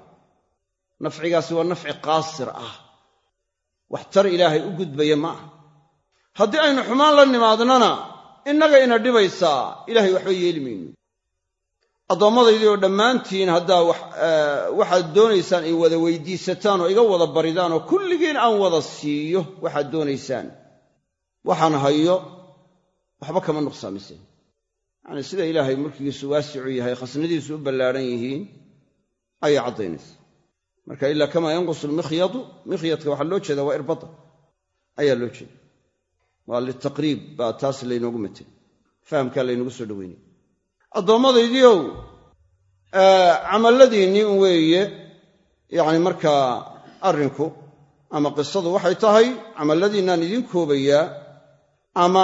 Nafcigaasi waa nafci qaasir ah. Wax tar ilaahay u gudbaya ma aha. Haddii aynu xumaan la nimaadnona innaga ina dhibaysaa ilaahay waxba yeeli mayno addoommadaydi oo dhammaantiin haddaa waxaad doonaysaan ay wada weydiisataan oo iga wada baridaan oo kulligiin aan wada siiyo waxaad doonaysaan. Waxaan hayo waxba kama nuqsaamiseen yacni sida ilaahay mulkigiisu waasicu yahay khasnadiisu u ballaadhan yihiin ayay caddaynaysa. Marka ilaa kamaa yanqusu lmikhyadu mikhyadka waxaa loo jeeda waa irbada. Ayaa loo jeeda waa litaqriib baa taas laynoogu matay. Fahamkaa laynagu soo dhoweynay addoommadaydiiow camalladiinnii un weeye yacni markaa arrinku ama qisadu waxay tahay camalladiinnaan idin koobayaa ama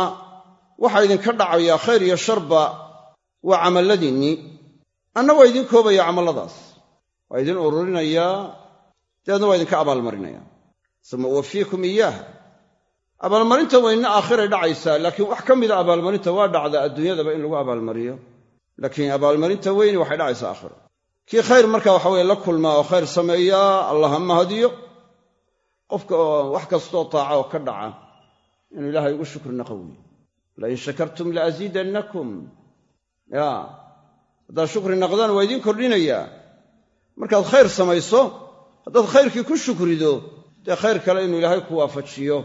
waxaa idinka dhacayaa khayr iyo sharba waa camalladiinnii anna waa idin koobaya camalladaas waa idin ururinayaa dabeedna waa idinka abaalmarinaya. Suma uwafiikum iyaaha abaalmarinta weynna aakhiray dhacaysaa laakiin wax ka mida abaalmarinta waa dhacdaa adduunyadaba in lagu abaalmariyo. Laakiin abaalmarinta weyni waxay dhacaysaa aakhiro kii khayr marka waxa weye la kulmaa oo khayr sameeyaa allah ha mahadiyo qofka oo wax kastoo taaca oo ka dhaca inuu ilaahay ugu shukri naqa weeye lain shakartum laaziidannakum ya haddaad shukri naqdaan waa idiin kordhinayaa markaad khayr samayso haddaad khayrkii ku shukrido dee khayr kale inuu ilaahay ku waafajiyo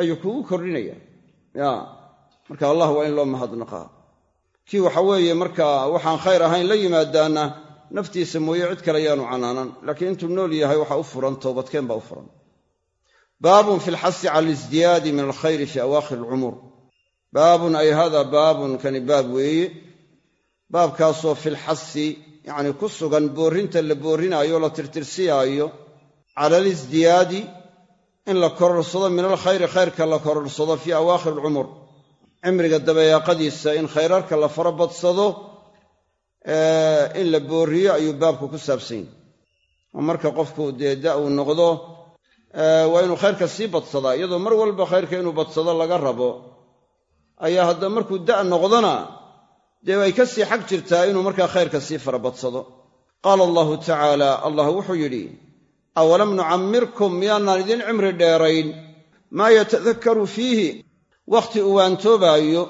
ayuu kugu kordhinaya ya marka allah waa in loo mahadnaqaa kii waxa weeye marka waxaan khayr ahayn la yimaadaana naftiisa mooye cid kale yaanu canaanan laakiin intuu nool yahay waxa u furan toobadkeen baa u furan baabun fi lxasi cala alisdiyaadi min alkhayri fi awaakhir alcumur baabun ay hada baabun kani baab weeye. Baabkaasoo filxasi yacni ku sugan boorrinta la boorrinaayo o la tirtirsiyaayo cala alisdiyaadi in la kororsado min alkhayri khayrka la kororsado fii awaakhir alcumur cimriga dabayaaqadiisa in khayrarka la fara badsado in la boorriyo ayuu baabku ku saabsan yahy oo marka qofku dee da uu noqdo waa inuu khayrka sii badsadaa iyadoo mar walba khayrka inuu badsado laga rabo ayaa hadda markuu da' noqdona dee ay ka sii xag jirtaa inuu markaa khayrka sii fara badsado. Qaala allahu tacaala allah wuxuu yidhi awalam nucammirkum miyaanaan idin cimri dheerayn? Maa yatadakkaru fiihi? Wakhti uu waantoobaayo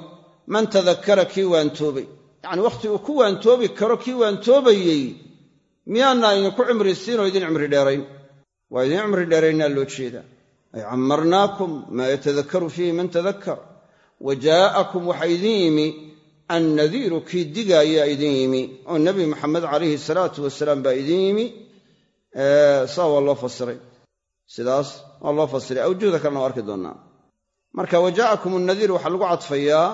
man tadakkara kii waantoobay. Yacni wakhti uu ku waantoobi karo kii waantoobayey miyaanaan idinku cimri siin oo idin cimri dheerayn? Waa idin cimri dheeraynaa loo jeeda ay cammarnaakum maa yatadakkaru fiihi man tadakkar wa jaa'akum waxaa idin yimi annadiiru kii digaayaa idin yimi oo nebi maxamed calayhi salaatu wasalaam baa idin yimi. Saa waa loo fasiray. Sidaas waa loo fasiray. Awjuhda kalena waa arki doonnaa marka wajaa'akum annadiir waxaa lagu cadfayaa.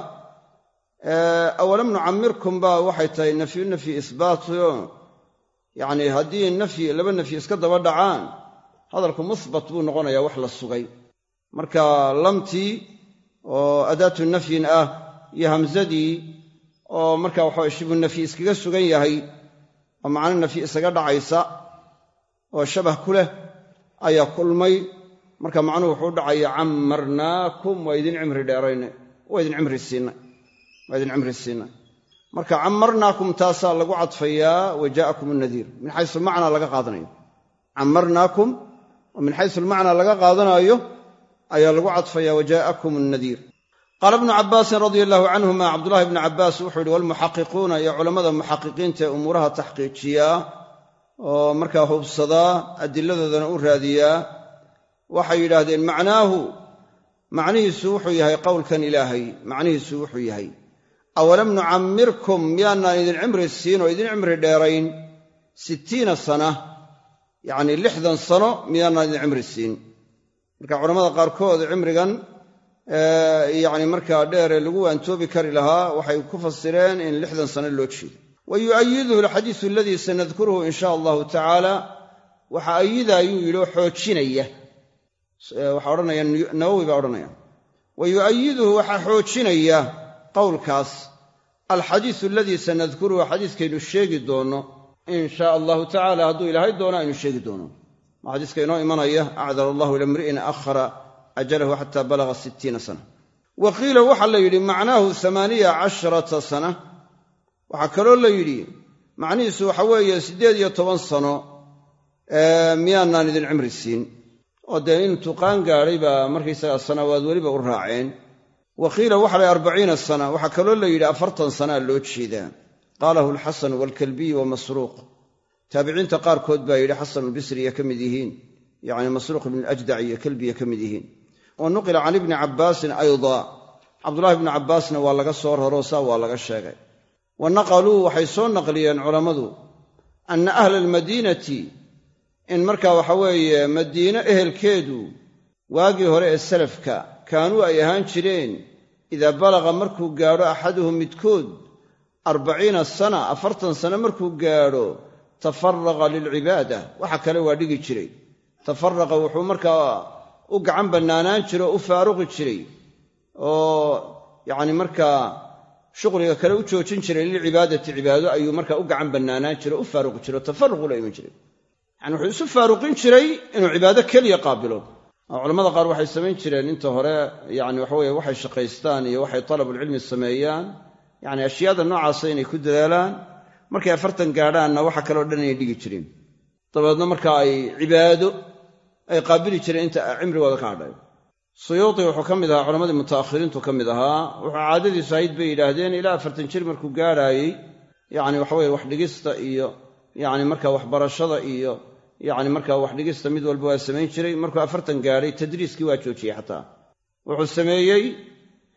Awalam nucammirkum baa waxay tahay nafyu nafyi isbaatio yacni haddii nafyi laba nafyi iska daba dhacaan hadalku musbat buu noqonayaa wax la sugay. Marka lamtii oo adaatu nafyin ah iyo hamsadii oo marka waxaa shibu nafyi iskaga sugan yahay oo macno nafyi isaga dhacaysa oo shabah ku leh ayaa kulmay. Marka macnuhu wuxuu dhacaya cammarnaakum waa idin cimri dheerayne waa idin cimri siinay waa idin cimri siinay marka cammarnaakum taasaa lagu cadfayaa wa jaa'akum annadiir. Min xaysu macnaa laga qaadanayo. Cammarnaakum oo min xaysu almacnaa laga qaadanaayo ayaa lagu cadfaya wajaa'akum annadiir. Qaala ibnu cabbaasin radia allahu canhuma cabdullahi ibnu cabbaas wuxuu yidhi walmuxaqiquuna iyo culammada muxaqiqiinta ee umuuraha taxqiijiyaa oo markaa hubsadaa adiladoodana u raadiyaa waxay yidhaahdeen macnaahu macnihiisu wuxuu yahay qowlkan ilaahay macnihiisu wuxuu yahay awalam nucammirkum miyaanaan idin cimri siin oo idin cimri dheerayn sittiina sana yacnii lixdan sano miyaanaan idin cimri siin marka culamada qaarkood cimrigan yacni markaa dheere lagu waantoobi kari lahaa waxay ku fasireen in lixdan sano loo jeedo. Wa yu'ayiduhu alxadiisu aladii sanadkuruhu in sha allahu tacaala waxa ayidayuu yidhi oo xoojinaya. Waxaa odhanaya nawowi baa odhanaya. Wa yu'ayiduhu waxaa xoojinaya qowlkaas alxadiisu aladii sanadkuruhu xadiiskaynu sheegi doonno in shaa allahu tacala hadduu ilaahay doono aynu sheegi doono maa xadiiska inoo imanaya acdar allahu ila mri'in akhara ajalahu xata balaga sittiina sana. Wa qiila waxaa la yidhi macnaahu amaaniya casharata sana. Waxaa kaloo la yidhi macnihiisu waxa weeye siddeed iyo toban sano miyaanaan idin cimri siin. Oo dee intuu qaan gaadhay baa markaysaga sanawaad weliba u raaceen. Wa qiila waxa la arbaciina sana. Waxaa kaloo la yidhi afartan sanaa loo jeedaa. Qaalahu alxasanu waalkalbiy wa masruuq taabiciinta qaarkood baa yidhi xasanulbisriya ka mid yihiin. Yacni masruuq ibn ajdac iyo kalbiya ka mid yihiin. Wa nuqila can ibni cabbaasin ayda. Cabdullahi ibni cabbaasna waa laga soo raro saa waa laga sheegay. Wa naqaluu waxay soo naqliyeen culammadu anna ahla almadiinati in markaa waxa weeye madiine ehelkeedu waagii hore ee salafka kaanuu ay ahaan jireen idaa balaqa markuu gaadho axaduhum midkood arbaciina sana afartan sano markuu gaadho tafaraqa lilcibaada. Waxa kale waa dhigi jiray. Tafaraqa wuxuu markaa u gacan bannaanaan jiray oo u faaruqi jiray oo yacni markaa shuqliga kale u joojin jiray lilcibaadati cibaado ayuu markaa u gacan bannaanaan jiray o u faaruqi jiray oo tafaruqu la iman jiray. Yani wuxuu isu faaruqin jiray inuu cibaado keliya qaabilo. Oo culamada qaar waxay samayn jireen inta hore yani waxaweye waxay shaqaystaan iyo waxay talabulcilmi sameeyaan. Yani ashyaada noocaasa inay ku dadaalaan markay afartan gaadhaanna waxa kaleo dhan inay dhigi jireen. Dabeedna marka ay cibaado ay qaabili jireen inta cimrigooda ka hadhay. Suyuuti wuxuu ka mid ahaa culammadii muta'akhiriintu ka mid ahaa. Wuxuu caadadiisu ahayd bay yidhaahdeen ilaa afartan jir markuu gaadhaayey yani waxaweye wax dhigista iyo yani marka waxbarashada iyo yani marka wax dhigista mid walba waa samayn jiray. Markuu afartan gaadhay tadriiskii waa joojiyey xataa. Wuxuu sameeyey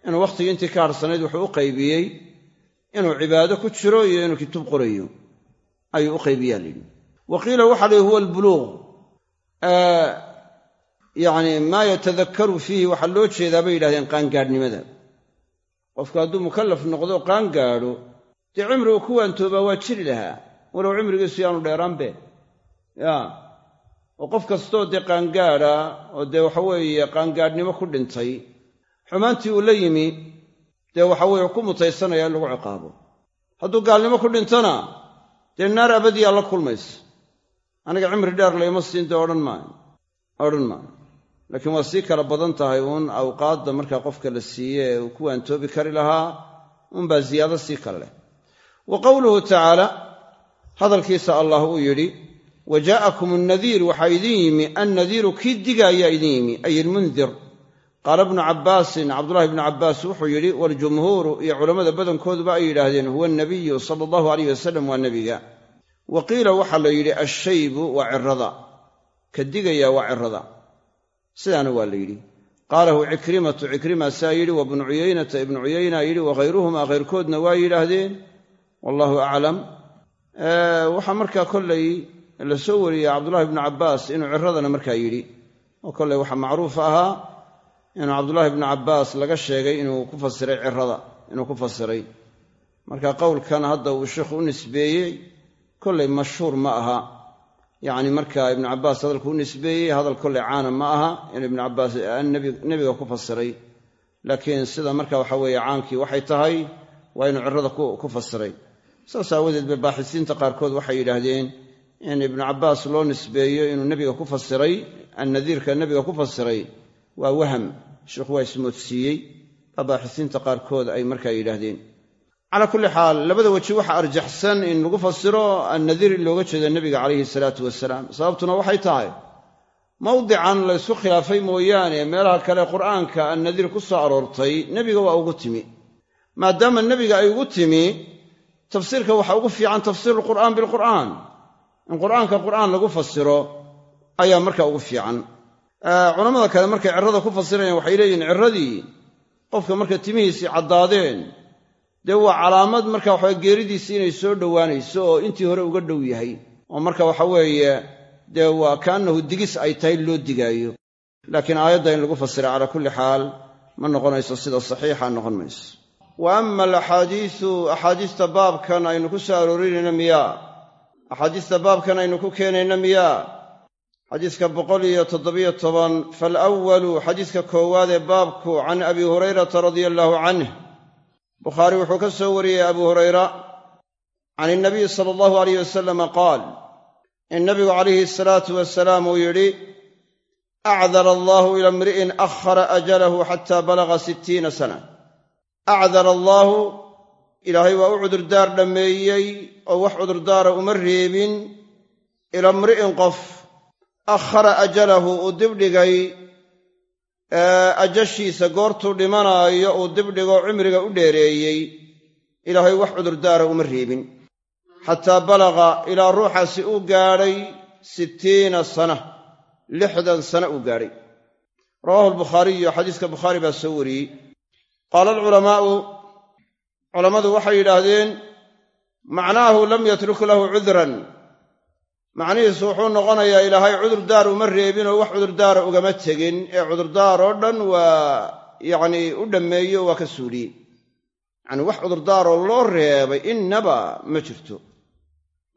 inuu wakhtigii intii ka harsanayd wuxuu u qaybiyey inuu cibaado ku jiro iyo inuu kitub qorayo. Ayuu u qaybiyaa layidhi wa qiila waxa lihi huwa albuluuq. Yacni maa yatadakkaru fiihi waxaa loo jeedaa bay yidhahdeen qaangaadhnimada. Qofku hadduu mukallaf noqdo qaan gaadho dee cimrigu ku waantoobaa waa jiri lahaa. Walow cimrigiisu yaanu dheeraanbe. Ya oo qof kastoo dee qaangaadha oo dee waxaweeye qaangaadhnimo ku dhintay xumaantii uu la yimi dee waxaweye ku mutaysanaya in lagu ciqaabo. Hadduu gaalnimo ku dhintona dee naar abadiyaa la kulmaysa. Aniga cimri dheer layma siin dee odhan maayo. Odhan maayo. Laakiin waa sii kala badan tahay uun awqaadda markaa qofka la siiye ee uu ku waantoobi kari lahaa uunbaa ziyaado sii kale leh. Wa qowluhu tacaala hadalkiisa allah uu yidhi wa jaa'akum annadiir waxaa idin yimi annadiiru kii digaayaa idin yimi ay ilmundir qaala ibnu cabbaasin cabdullahi ibnu cabbaas wuxuu yidhi waljumhuuru iyo culammada badankooduba ay yidhaahdeen huwa nabiyu sala allahu alayh wasalam waa nebiga. Wa qiila waxaa la yidhi ashaybu waa cirada ka digayaa waa cirada sidaana waa la yidhi. Qaalahu cikrimatu cikrima saa yidhi wa bnu cuyaynata ibnu cuyayna yidhi waghayruhumaa khayrkoodna waa yidhaahdeen. Wallahu aclam. Waxaa markaa kollay la soo wariyey cabdullahi ibnu cabbaas inuu ciradana markaa yidhi. Oo kolley waxaa macruuf ahaa inuu cabdullaahi ibnu cabbaas laga sheegay inuu ku fasiray cirada inuu ku fasiray. Marka qowlkan hadda uu sheikhu u nisbeeyey kolley mashhuur ma aha. Yacni marka ibnu cabbaas hadalku u nisbeeyey hadal kolley caana ma aha inuu ibnu cabbaas nebiga ku fasiray. Laakiin sida marka waxa weeye caankii waxay tahay waa inuu cirada ku fasiray. Saas aawadeed bay baaxisiinta qaarkood waxay yidhaahdeen in ibnu cabbaas loo nisbeeyo inuu nebiga ku fasiray annadiirka nebiga ku fasiray. Waa waham sheikhu waa ismoodsiiyey baa baaxisiinta qaarkood ay markaa yidhaahdeen. Calaa kulli xaal labada weji waxa arjaxsan in lagu fasiro annadiir in looga jeedo nebiga calayhi salaatu wasalaam sababtuna waxay tahay mawdican laysku khilaafay mooyaane meelaha kale qur'aanka annadiir ku soo aroortay nebiga waa ugu timi. Maadaama nebiga ay ugu timi tafsiirka waxaa ugu fiican tafsiiru lqur'aan bilqur'aan in qur'aanka qur'aan lagu fasiro ayaa marka ugu fiican culammada kale markay cirrada ku fasirayaan waxay leeyihiin cirradii qofka marka timihiisii caddaadeen dee waa calaamad marka waxaa geeridiisii inay soo dhowaanayso oo intii hore uga dhow yahay. Oo marka waxa weeye dee waa kaannahu digis ay tahay loo digaayo. Laakiin aayadda in lagu fasira calaa kulli xaal ma noqonayso sida saxiixa noqon mayso. Wa ama alaxaadiisu axaadiista baabkan aynu ku soo aroorinayna miyaa? Axaadiista baabkan aynu ku keenayna miyaa xadiiska boqol iyo toddobiyo toban faalawalu xadiiska koowaad ee baabku can abi hurayrata radia allaahu canh bukhaari wuxuu ka soo wariyey abu hurayra can inabiyi sala allahu alayh wasalama qaal in nabigu calayhi salaatu wasalaam uu yidhi acdara allaahu ila imri'in akhara ajalahu xataa balaga sittiina sana. Acdara allaahu ilaahay waa u cudurdaar dhammeeyey oo wax cudurdaara uma reebin ila imri'in qof akhara ajalahu uu dibdhigay ajashiisa goortuu dhimanaayo uu dibdhigo cimriga u dheereeyey ilaahay wax cudurdaara uma reebin. Xataa balaqa ilaa ruuxaasi uu gaadhay sittiina sana lixdan sana uu gaadhay. Rawaahu albukhaariyu xadiiska bukhaari baa soo wariyey. Qaala alculamaa'u culammadu waxay yidhaahdeen macnaahu lam yatruk lahu cudran macnihiisu wuxuu noqonayaa ilaahay cudurdaar uma reebinoo wax cudurdaara ugama tegin. ee cudurdaar oo dhan waa yacnii u dhammeeyo waa ka suuliyey yacanii wax cudurdaaroo loo reebay innaba ma jirto.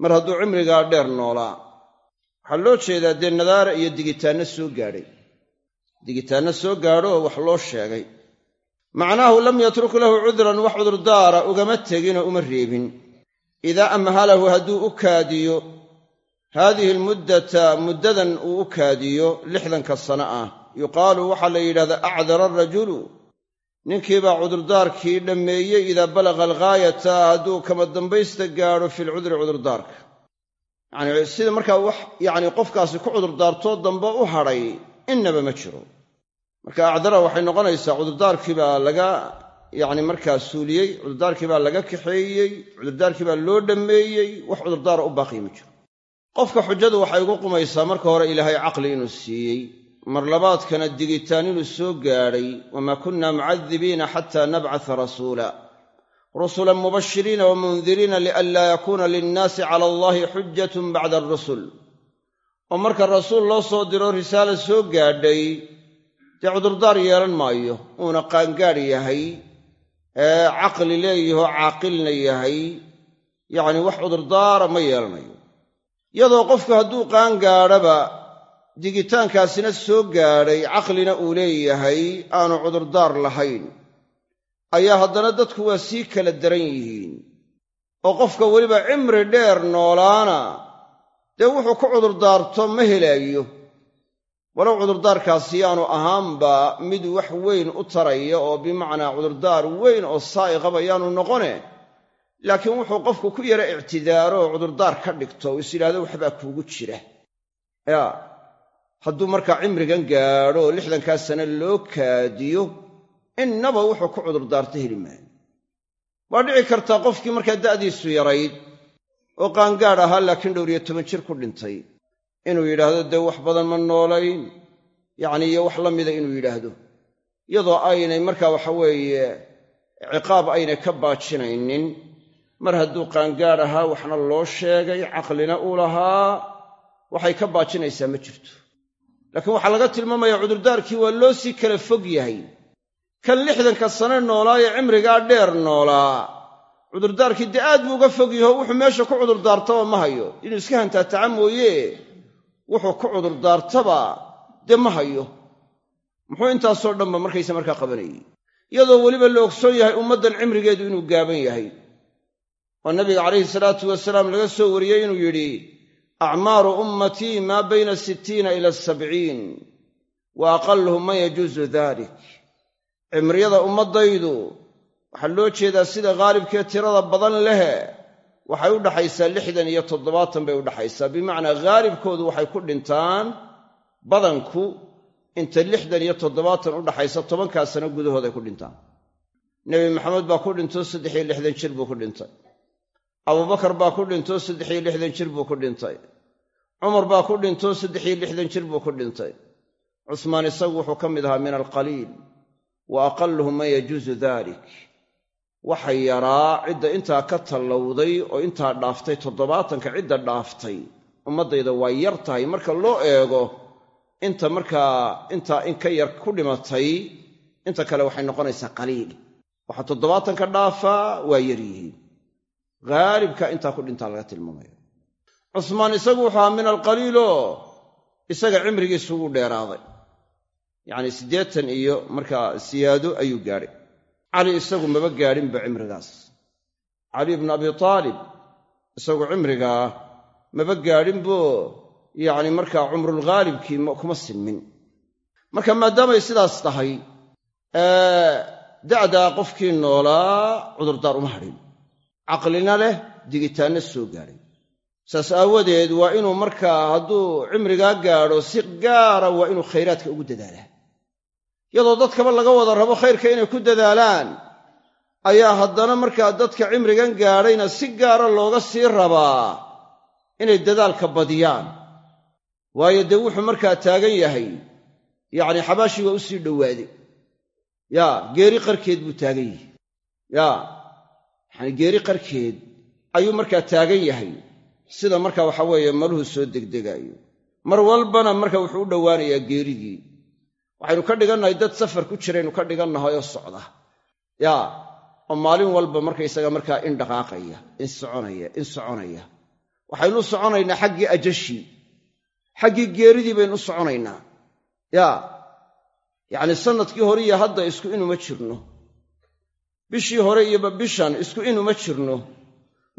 Mar hadduu cimrigaa dheer noolaa. Waxaa loo jeedaa dee nadaara iyo digitaanno soo gaadhay. Digitaanno soo gaadho oo wax loo sheegay. Macnaahu lam yatruk lahu cudran wax cudurdaara ugama teginoo uma reebin. Idaa amhalahu hadduu u kaadiyo haadihi almuddata muddadan uu u kaadiyo lixdanka sano ah yuqaalu waxaa la yidhahdaa acdara arajulu ninkiibaa cudurdaarkii dhammeeyey idaa balaga alghaayata hadduu kama dambaysta gaadho filcudri cudurdaarka yacanii sida markaa wax yacni qofkaasi ku cudurdaartoo dambe u hadhay innaba ma jiro marka acdara waxay noqonaysaa cudurdaarkii baa laga yacni markaa suuliyey cudurdaarkii baa laga kaxeeyey cudurdaarkii baa loo dhammeeyey wax cudurdaara u baaqii ma jiro qofka xujadu waxay ugu qumaysaa marka hore ilaahay caqli inuu siiyey. Mar labaadkana digitaan inuu soo gaadhay wamaa kunna mucadibiina xataa nabcata rasuula. Rusulan mubashiriina wa mundiriina lianlaa yakuuna linnaasi cala allahi xujatun bacda arusul oo marka rasuul loo soo diro risaala soo gaadhay dee cudurdaar yeelan maayo uuna qaangaadh yahay ee caqli leeyahoo caaqilna yahay yacni wax cudurdaara ma yeelanayo iyadoo qofku hadduu qaangaadhaba digitaankaasina soo gaadhay caqlina uu leeyahay aanu cudurdaar lahayn. Ayaa haddana dadku waa sii kala daran yihiin. Oo qofka weliba cimri dheer noolaana dee wuxuu ku cudurdaarto ma helaayo. Walow cudurdaarkaasi yaanu ahaanba mid wax weyn u taraya oo bimacnaa cudurdaar weyn oo saa'iqaba yaanu noqone laakiin wuxuu qofku ku yara ictidaaro oo cudurdaar ka dhigto oo is yidhahdo waxbaa kuugu jira. Yaa hadduu markaa cimrigan gaadho oo lixdankaa sane loo kaadiyo innaba wuxuu ku cudurdaarto heli maayo. Waa dhici kartaa qofkii markaa da'diisu yarayd oo qaangaadh ahaa laakiin dhowr iyo toban jir ku dhintay. Inuu yidhaahdo dee wax badan ma noolayn. Yacni iyo wax la mida inuu yidhaahdo. Iyadoo aynay markaa waxa weeye ciqaab aynay ka baajinaynin mar hadduu qaangaadh ahaa waxna loo sheegay caqlina uu lahaa waxay ka baajinaysaa ma jirto. Laakiin waxaa laga tilmaamayaa cudurdaarkii waa loo sii kala fog yahay. Kan lixdanka sane noolaa ee cimrigaa dheer noolaa. Cudurdaarkii dee aad buu uga fog yaho wuxuu meesha ku cudurdaartaba ma hayo. Inuu iska hantaataca mooye wuxuu ku cudurdaartaba dee ma hayo. Muxuu intaasoo dhanba markaysa markaa qabanayey iyadoo weliba la ogsoon yahay ummaddan cimrigeedu inuu gaaban yahay oo nabiga calayhi salaatu wasalaam laga soo wariyey inuu yidhi acmaaru ummatii maa bayna sittiina ila sabciin wa aqaluhum man yajuusu dalik cimriyada ummaddaydu waxaa loo jeedaa sida khaalibkee tirada badan lehe waxay u dhaxaysaa lixdan iyo toddobaatan bay u dhaxaysaa. Bimacnaa khaalibkoodu waxay ku dhintaan badanku inta lixdan iyo toddobaatan u dhaxaysa tobankaa sano gudahood ay ku dhintaan. Nebi maxamed baa ku dhintoo saddex iyo lixdan jir buu ku dhintay abubakar baa ku dhintoo saddex iyo lixdan jir buu ku dhintay. Cumar baa ku dhintoo saddex iyo lixdan jir buu ku dhintay. Cusmaan isagu wuxuu ka mid ahaa min alqaliil wa aqaluhum man yajuusu dalik waxa yaraa cidda intaa ka tallowday oo intaa dhaaftay toddobaatanka cidda dhaaftay. Ummaddayda waa yar tahay. Marka loo eego inta markaa intaa in ka yar ku dhimatay inta kale waxay noqonaysaa qaliil. Waxaa toddobaatanka dhaafaa waa yar yihiin haalibka intaa ku dhintaa laga tilmaamaya cusmaan isagu wuxuu ahaa min alqaliilo isaga cimrigiisu wuu dheeraaday. Yacni siddeetan iyo markaa siyaado ayuu gaadhay. Cali isagu maba gaadhinba cimrigaas. Cali bnu abi taalib isagu cimrigaa maba gaadhinbo yacni markaa cumrulghaalibkii kuma sinmin marka maadaamay sidaas tahay da'daa qofkii noolaa cudurdaar uma hadhin caqlina leh digitaanna soo gaadhay saas aawadeed waa inuu markaa hadduu cimrigaa gaadho si gaara waa inuu khayraadka ugu dadaalaa. Iyadoo dadkaba laga wada rabo khayrka inay ku dadaalaan ayaa haddana markaa dadka cimrigan gaadhayna si gaara looga sii rabaa inay dadaalka badiyaan. Waayo dee wuxuu markaa taagan yahay yacni xabaashii waa u sii dhowaaday yaa geeri qarkeed buu taagan yahay. Yaa yacani geeri qarkeed ayuu markaa taagan yahay. Sida marka waxa weeye maluhu soo degdegaayo. Mar walbana marka wuxuu u dhowaanayaa geeridii waxaynu ka dhigannahay dad safar ku jiraynu ka dhigannahay oo socda. Yaa oo maalin walba markaysaga markaa in dhaqaaqaya in soconaya in soconaya. Waxaynu u soconaynaa xaggii ajashii xaggii geeridii baynu u soconaynaa. Yaa yacni sannadkii hore iyo hadda isku inuma jirno bishii hore iyoba bishan isku inuma jirno.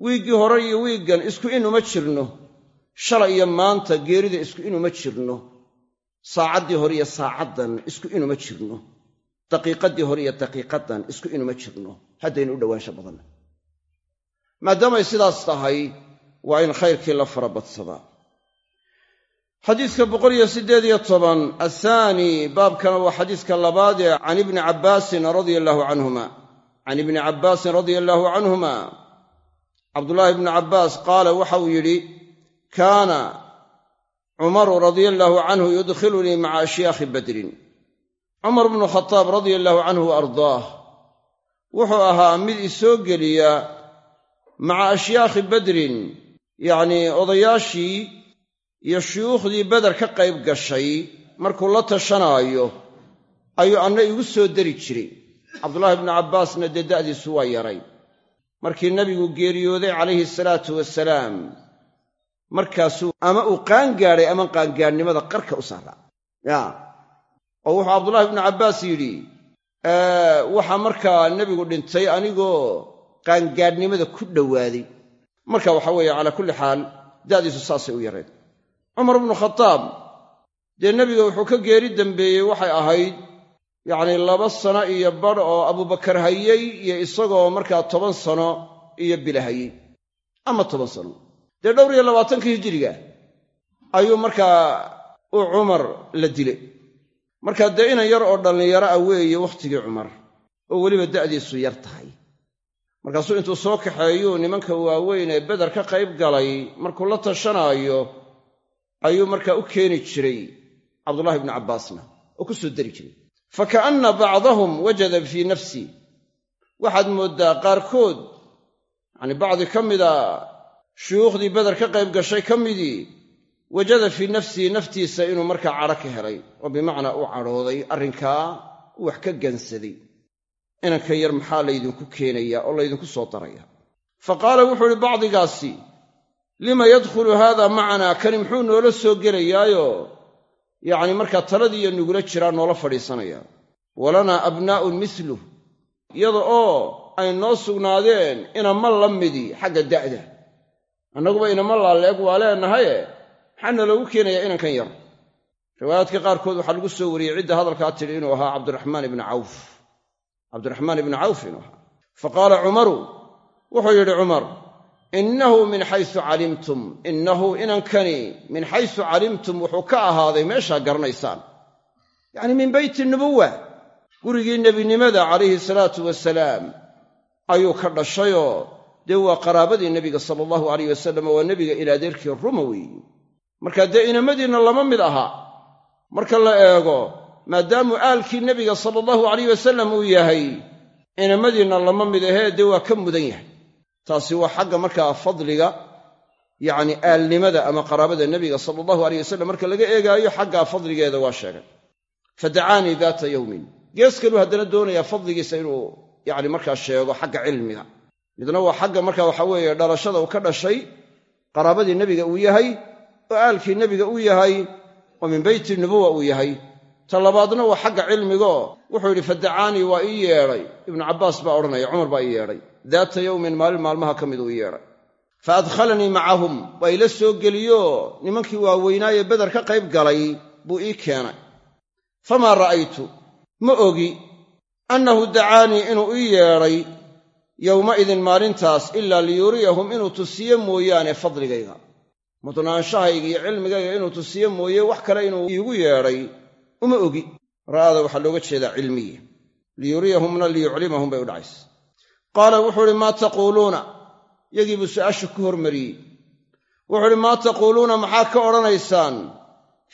Wiiggii hore iyo wiiggan isku inuma jirno. Shalay iyo maanta geerida isku inuma jirno. Saacaddii hore iyo saacaddan isku inuma jirno. Daqiiqaddii hore iyo daqiiqaddan isku inuma jirno. Haddaynu u dhowaansha badanna maadaamay sidaas tahay waa in khayrkii la farabadsadaa xadiidka boqol iyo siddeed iyo toban athaani baabkana waa xadiiska labaad ee can ibni cabbaasin radia allaahu canhuma can ibni cabbaasin radia allaahu canhuma cabdullaahi bnu cabbaas qaala waxa uu yidhi kaana cumaru radia allaahu canhu yudkhilunii maca ashyaakhi badrin cumar bnu khataab radia allaahu canhu wa ardaah wuxuu ahaa mid isoo geliya maca ashyaakhi badrin yacnii odayaashii iyo shuyuukhdii beder ka qayb gashay markuu la tashanaayo ayuu anna igu soo dari jiray cabdullaahi bnu cabbaasna dee da'diisu waa yaray. Markii nebigu geeriyooday calayhi salaatu wasalaam markaasuu ama uu qaangaadhay ama qaangaadhnimada qarka u saaraa ya. Oo wuxuu cabdullaahi bnu cabbaas yidhi waxaa markaa nebigu dhintay anigoo qaangaadhnimada ku dhowaaday marka waxa weeye calaa kulli xaal da'diisu saasay u yareen cumar bnu khataab dee nebiga wuxuu ka geeri dembeeyey waxay ahayd yacnii laba sano iyo badh oo abubakar hayey iyo isagoo markaa toban sano iyo bila hayey ama toban sano. Dee dhowr iyo labaatankii hijiriga ayuu markaa u cumar la dilay. Marka dee inan yar oo dhallinyaro ah weeye wakhtigii cumar oo weliba da'diisu yar tahay. Markaasuu intuu soo kaxeeyuu nimanka waaweyn ee beder ka qayb galay markuu la tashanaayo ayuu markaa u keeni jiray cabdullaahi bnu cabbaasna oo ku soo dari jiray fa ka'anna bacdahum wajada fii nafsi. Waxaad mooddaa qaarkood yacni bacdi ka mida shuyuukhdii beder ka qayb gashay ka midii wajada fii nafsihi naftiisa inuu markaa cadho ka helay oo bimacnaa u cadhooday arrinkaa u wax ka gansaday. Inankan yar maxaa laydinku keenayaa oo laydinku soo daraya? Fa qaala wuxuu uhi bacdigaasi lima yadkhulu haada macanaa kani muxuu noola soo gelayaayo yacni markaa taladiiyo nugula jiraa noola fadhiisanaya. Walanaa abnaa'un miluh iyada oo ay noo sugnaadeen inama la midi xagga da'da. Annaguba inama laaleeg waa leenahaye? Maxaa naloogu keenayaa inankan yar? Riwaayaadka qaarkood waxaa lagu soo wariyey cidda hadalkaa tidhi inuu ahaa cabdiraxmaan ibni cawf. Cabdiraxmaan ibni cawf inuu ahaa. Fa qaala cumaru wuxuu yidhi cumar innahu min xaysu calimtum innahu inankani min xaysu calimtum wuxuu ka ahaaday meeshaa garanaysaan. Yacni min beyti nubuwa gurigii nebinimada calayhi salaatu wasalaam ayuu ka dhashayoo dee waa qaraabadii nebiga sala allahu alayh wasalam waa nebiga ilaadeerkii ruma weeye marka dee inamadiinna lama mid aha. Marka la eego maadaamuu aalkii nebiga sala allahu alayh wasalam uu yahay inamadiinna lama mid ahee dee waa ka mudan yahay taasi waa xagga markaa fadliga yacni aalnimada ama qaraabada nebiga sala allahu alayh wasalam marka laga eegaayo xaggaa fadligeeda waa sheegay. Fadacaanii daata yowmin gees kaluu haddana doonayaa fadligiisa inuu yacni markaa sheego xagga cilmiga. Midna waa xagga marka waxa weeye dhalashada uu ka dhashay qaraabadii nebiga uu yahay oo aalkii nebiga uu yahay oo min beyti nubuwa uu yahay. Ta labaadna waa xagga cilmigaoo wuxuu yidhi fadacaanii waa ii yeedhay. Ibnu cabbaas baa odhanaya cumar baa ii yeedhay daata yowmin maalin maalmaha ka mid uu yeedhay. Fa adkhalanii macahum waa ila soo geliyo nimankii waaweynaaye beder ka qayb galay buu ii keenay. Famaa ra'aytu ma ogi annahu dacaanii inuu ii yeedhay yowmaidin maalintaas ilaa liyuriyahum inuu tusiye mooyaane fadligayga. Mudnaanshahayga iyo cilmigayga inuu tusiye mooye wax kale inuu iigu yeedhay uma ogi. Ra'ada waxaa looga jeedaa cilmiya liyuriyahumna liyuclimahum bay u dhacaysa qaala wuxuu uhi maa taquuluuna? Yagii buu su'aasha ku hormariyey. Wuxuu uhi maa taquuluuna? Maxaa ka odhanaysaan?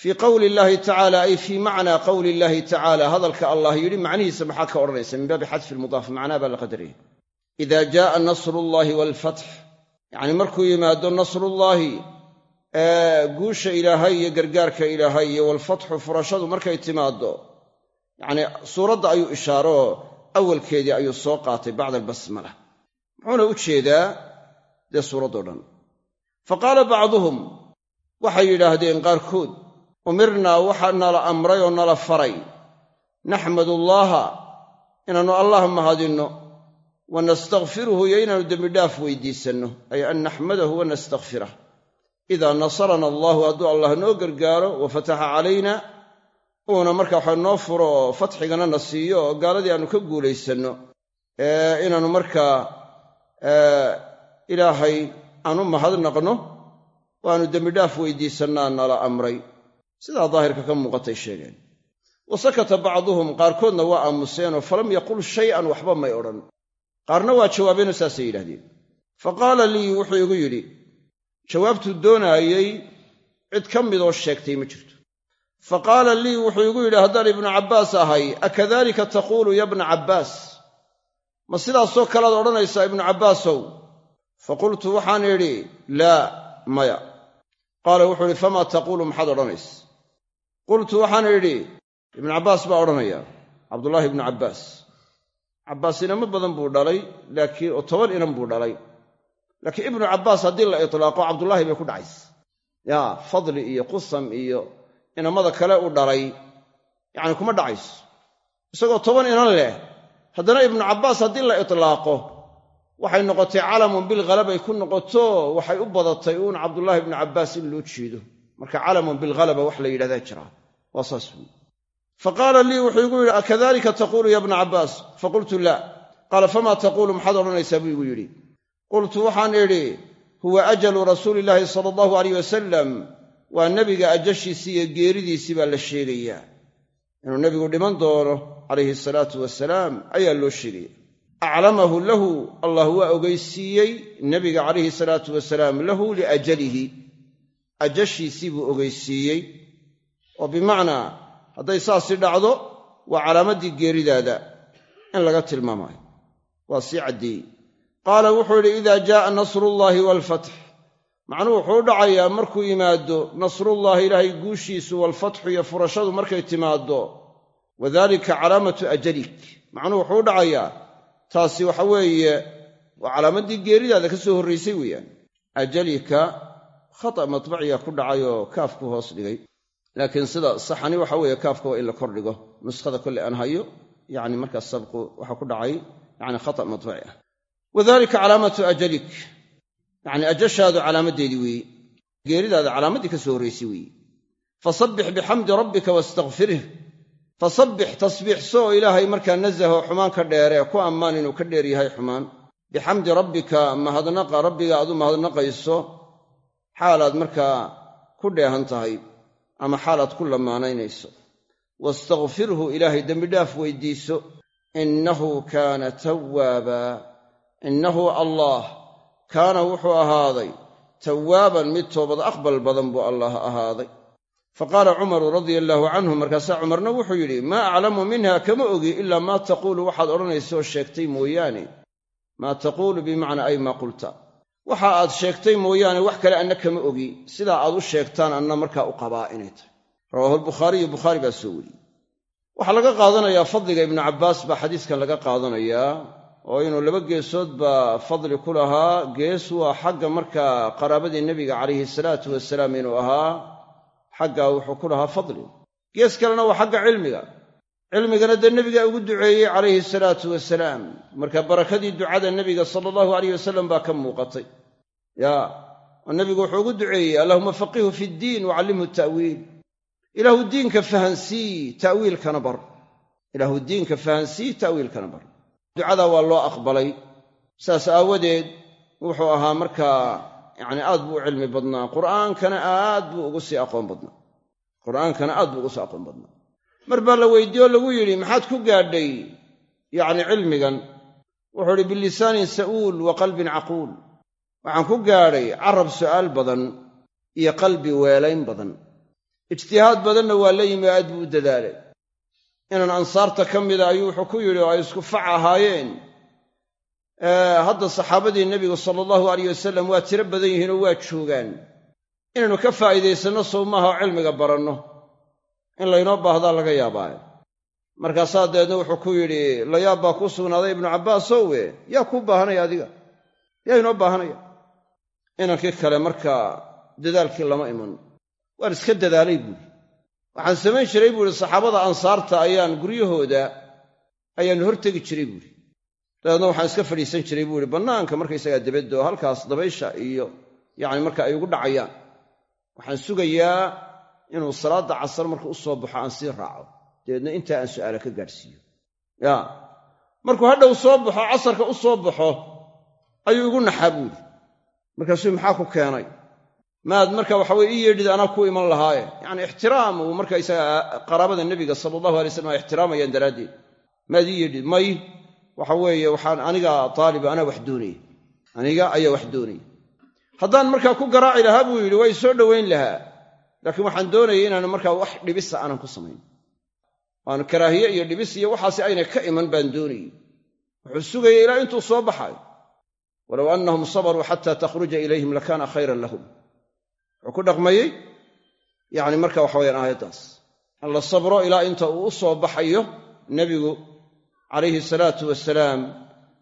Fii qowli illaahi tacaala ay fii macnaa qowli illaahi tacaala. Hadalka allah yidhi macnihiisa maxaa ka odhanaysa min baabi xadfi lmudaaf macnaa baa la qadaraya ida jaaa nasrullaahi waalfatx yacni markuu yimaado nasrullaahi guusha ilaahay iyo gargaarka ilaahay iyo walfatxu furashadu markay timaaddo yacnii suuradda ayuu ishaaroo awalkeedii ayuu soo qaatay bacda albasmala. Muxuuna u jeedaa dee suuraddoo dhan. Fa qaala bacduhum waxay yidhaahdeen qaarkood umirnaa waxaa nala amray oo nala faray. Naxmadullaaha inaannu allah mahadinno wa nastakfiruhu iyo inaannu dembidhaaf weydiisanno ay an naxmadahu wa nastakfirah idaa nasarana allaahu hadduu allah noo gargaaro wa fataxa calayna uuna marka waxa noo furo fatxigana na siiyo oo gaaladii aannu ka guulaysanno inaannu markaa ilaahay aan u mahadnaqno oo aanu dembidhaaf weydiisannaa nala amray. Sidaa daahirka ka muuqatay sheegeen. Wa sakata bacduhum qaarkoodna waa aamuseenoo falam yaqul shay'an waxba may odhan. Qaarna waa jawaabeenoo saasay yidhahdeen fa qaala lii wuxuu igu yidhi jawaabtuu doonaayey cid ka midoo sheegtay ma jirto fa qaala lii wuxuu igu yidhi haddaan ibnu cabbaas ahay akadalika taquulu ya bna cabbaas? Ma sidaasoo kalead odhanaysaa ibnu cabbaasow? Fa qultu waxaan idhi laa maya. Qaala wuxuu idhi famaa taquulu? Maxaad odhanaysa qultu waxaan idhi ibnu cabbaas baa odhanaya cabdullaahi ibnu cabbaas. Cabbaas inamo badan buu dhalay laakiin oo toban inan buu dhalay. Laakiin ibnu cabbaas haddii la itlaaqo cabdullaahi bay ku dhacaysa yaa fadli iyo qusam iyo inamada kale u dhalay yacni kuma dhacayso. Isagoo toban inan leh haddana ibnu cabbaas haddii la itlaaqo waxay noqotay calamun bilghalabay ku noqoto waxay u badatay uun cabdullaahi ibnu cabbaas in loo jeedo. Marka calamun bilghalaba wax la yidhahdaa jiraa waa saas wey fa qaala lii wuxuu igu yidhi akadalika taquulu ya bna cabbaas? Faqultu laa qaala famaa taquulu? Maxaad odhanaysaa buu igu yidhi. Qultu waxaan idhi huwa ajalu rasuuli illaahi sala allahu alayh wasalam waa nebiga ajashiisii iyo geeridiisii baa la sheegayaa. Inuu nebigu dhiman doono calayhi asalaatu wasalaam ayaa loo sheegaya. Aclamahu lahu allah waa ogeysiiyey nebiga calayhi salaatu wasalaam lahu liajalihi. Ajashiisii buu ogeysiiyey oo bimacnaa hadday saasi dhacdo waa calaamaddii geeridaada in laga tilmaamayo waa sii caddeeyey qaala wuxuu yidhi idaa jaaa nasrullaahi waalfatx macnuhu wuxuu u dhacayaa markuu yimaado nasrullaahi ilaahay guushiisu waalfatxu iyo furashadu markay timaaddo wadalika calaamatu ajalik. Macnuhu wuxuu dhacayaa taasi waxa weeye waa calaamaddii geeridaada ka soo horraysay weeyaan. Ajalika khata matbaciya ku dhacay oo kaafku hoos dhigay. Laakiin sida saxani waxa weeye kaafka waa in la kordhigo nuskhada kolle aan hayo yacni markaas sabqu waxaa ku dhacay yani khata matbaci ah wadalika calaamatu ajalik yacni ajashaadu calaamaddeedii weeye geeridaada calaamaddii ka soo horraysay weeye. Fasabbix bixamdi rabbika wastakfirih fasabbix tasbiixso oo ilaahay markaa nasaho xumaan ka dheere ku ammaan inuu ka dheer yahay xumaan. Bixamdi rabbika mahadnaqa rabbiga aad u mahadnaqayso xaalaad markaa ku dheehan tahay ama xaalaad ku lamaanaynayso wastakfirhu ilaahay dembidhaaf weydiiso innahu kaana tawaaba innahu allah kaana wuxuu ahaaday tawaaban mid toobad aqbal badan buu allah ahaaday. Fa qaala cumaru radia allaahu canhu markaasaa cumarna wuxuu yidhi maa aclamu minha kama ogi ilaa maa taquulu waxaad odhanaysaoo sheegtay mooyaane. Maa taquulu bimacnaa ay maa qulta. Waxa aad sheegtay mooyaane wax kale anna kama ogi sidaa aad u sheegtaan anna markaa u qabaa inay tahay. Rawaahu lbukhaariyu bukhaari baa soo wariyey. Waxaa laga qaadanayaa fadliga ibnu cabbaas baa xadiiskan laga qaadanayaa oo inuu laba geesood baa fadli ku lahaa. Gees waa xagga markaa qaraabadii nebiga calayhi salaatu wasalaam inuu ahaa xaggaa wuxuu ku lahaa fadli. Gees kalena waa xagga cilmiga. Cilmigana dee nebiga ugu duceeyey calayhi salaatu wasalaam. Marka barakadii ducada nebiga sala allahu alayh wasalam baa ka muuqatay. Yaa oo nebigu wuxuu ugu duceeyey allahuma faqihu fi ddiin wacallimhu ta'wiil. Ilaahu diinka fahansii ta'wiilkana bar. Ilaahu diinka fahansii ta'wiilkana bar ducadaa waa loo aqbalay. Saas aawadeed wuxuu ahaa markaa yacni aad buu u cilmi badnaa. Qur'aankana aad buu ugu sii aqoon badnaa. Qur'aankana aad buu ugu sii aqoon badnaa. Mar baa la weydiiye oo lagu yidhi maxaad ku gaadhay yacni cilmigan? Wuxuu idhi bilisaanin sa'uul wa qalbin caquul. Waxaan ku gaadhay carab su'aal badan iyo qalbi weelayn badan. Ijtihaad badanna waa la yimi oo aad buu u dadaalay inan ansaarta ka mida ayuu wuxuu ku yidhi oo ay isku fac ahaayeen. Hadda saxaabadii nebigu sala allahu alayh wasalam waa tiro badan yihiinoo waa joogaan. Inaynu ka faa'iidaysanno sow maaha oo cilmiga baranno. In laynoo baahdaa laga yaabaayo markaasaa dabeedna wuxuu ku yidhi layaab baa kuu sugnaaday ibnu cabbaasowe yaa kuu baahanaya adiga. Yaa inoo baahanaya. Inankii kale markaa dadaalkii lama iman. Waan iska dadaalay buuri waxaan samayn jiray buuhi saxaabada ansaarta ayaan guryahooda ayaannu hortegi jiray buuhi dabeedna waxaan iska fadhiisan jiray buuhi bannaanka markaysagaa debadda oo halkaas dabaysha iyo yacni marka ay ugu dhacayaan. Waxaan sugayaa inuu salaadda casar marka u soo baxo aan sii raaco. Dabeedna intaa aan su'aala ka gaadhsiiyo yaa markuu hadhow soo baxo casarka u soo baxo ayuu igu naxaa buuhi markaasuu maxaa ku keenay maad marka waxaweye ii yeedhid anaa ku iman lahaaye. Yacni ixtiraam uu markaysaga qaraabada nebiga sala allahu alay slam ay ixtiraamayaan daraaddeed. Maad ii yeedhid may waxa weeye waxaan aniga taaliba anaa wax doonaya aniga ayaa wax doonaya haddaan markaa ku garaaci lahaa buu yidhi waa i soo dhowayn lahaa. Laakiin waxaan doonayay inaan markaa wax dhibisa aanan ku samayn. Waan karaahiye iyo dhibis iyo waxaasi aynay ka iman baan doonayey wuxuu sugayay ilaa intuu soo baxayo walow annahum sabaruu xataa takhruja ilayhim lakaana khayran lahum wuxuu ku dhaqmayey? Yacni marka waxa wayaan aayaddaas. In la sabro ilaa inta uu u soo baxayo nebigu calayhi salaatu wasalaam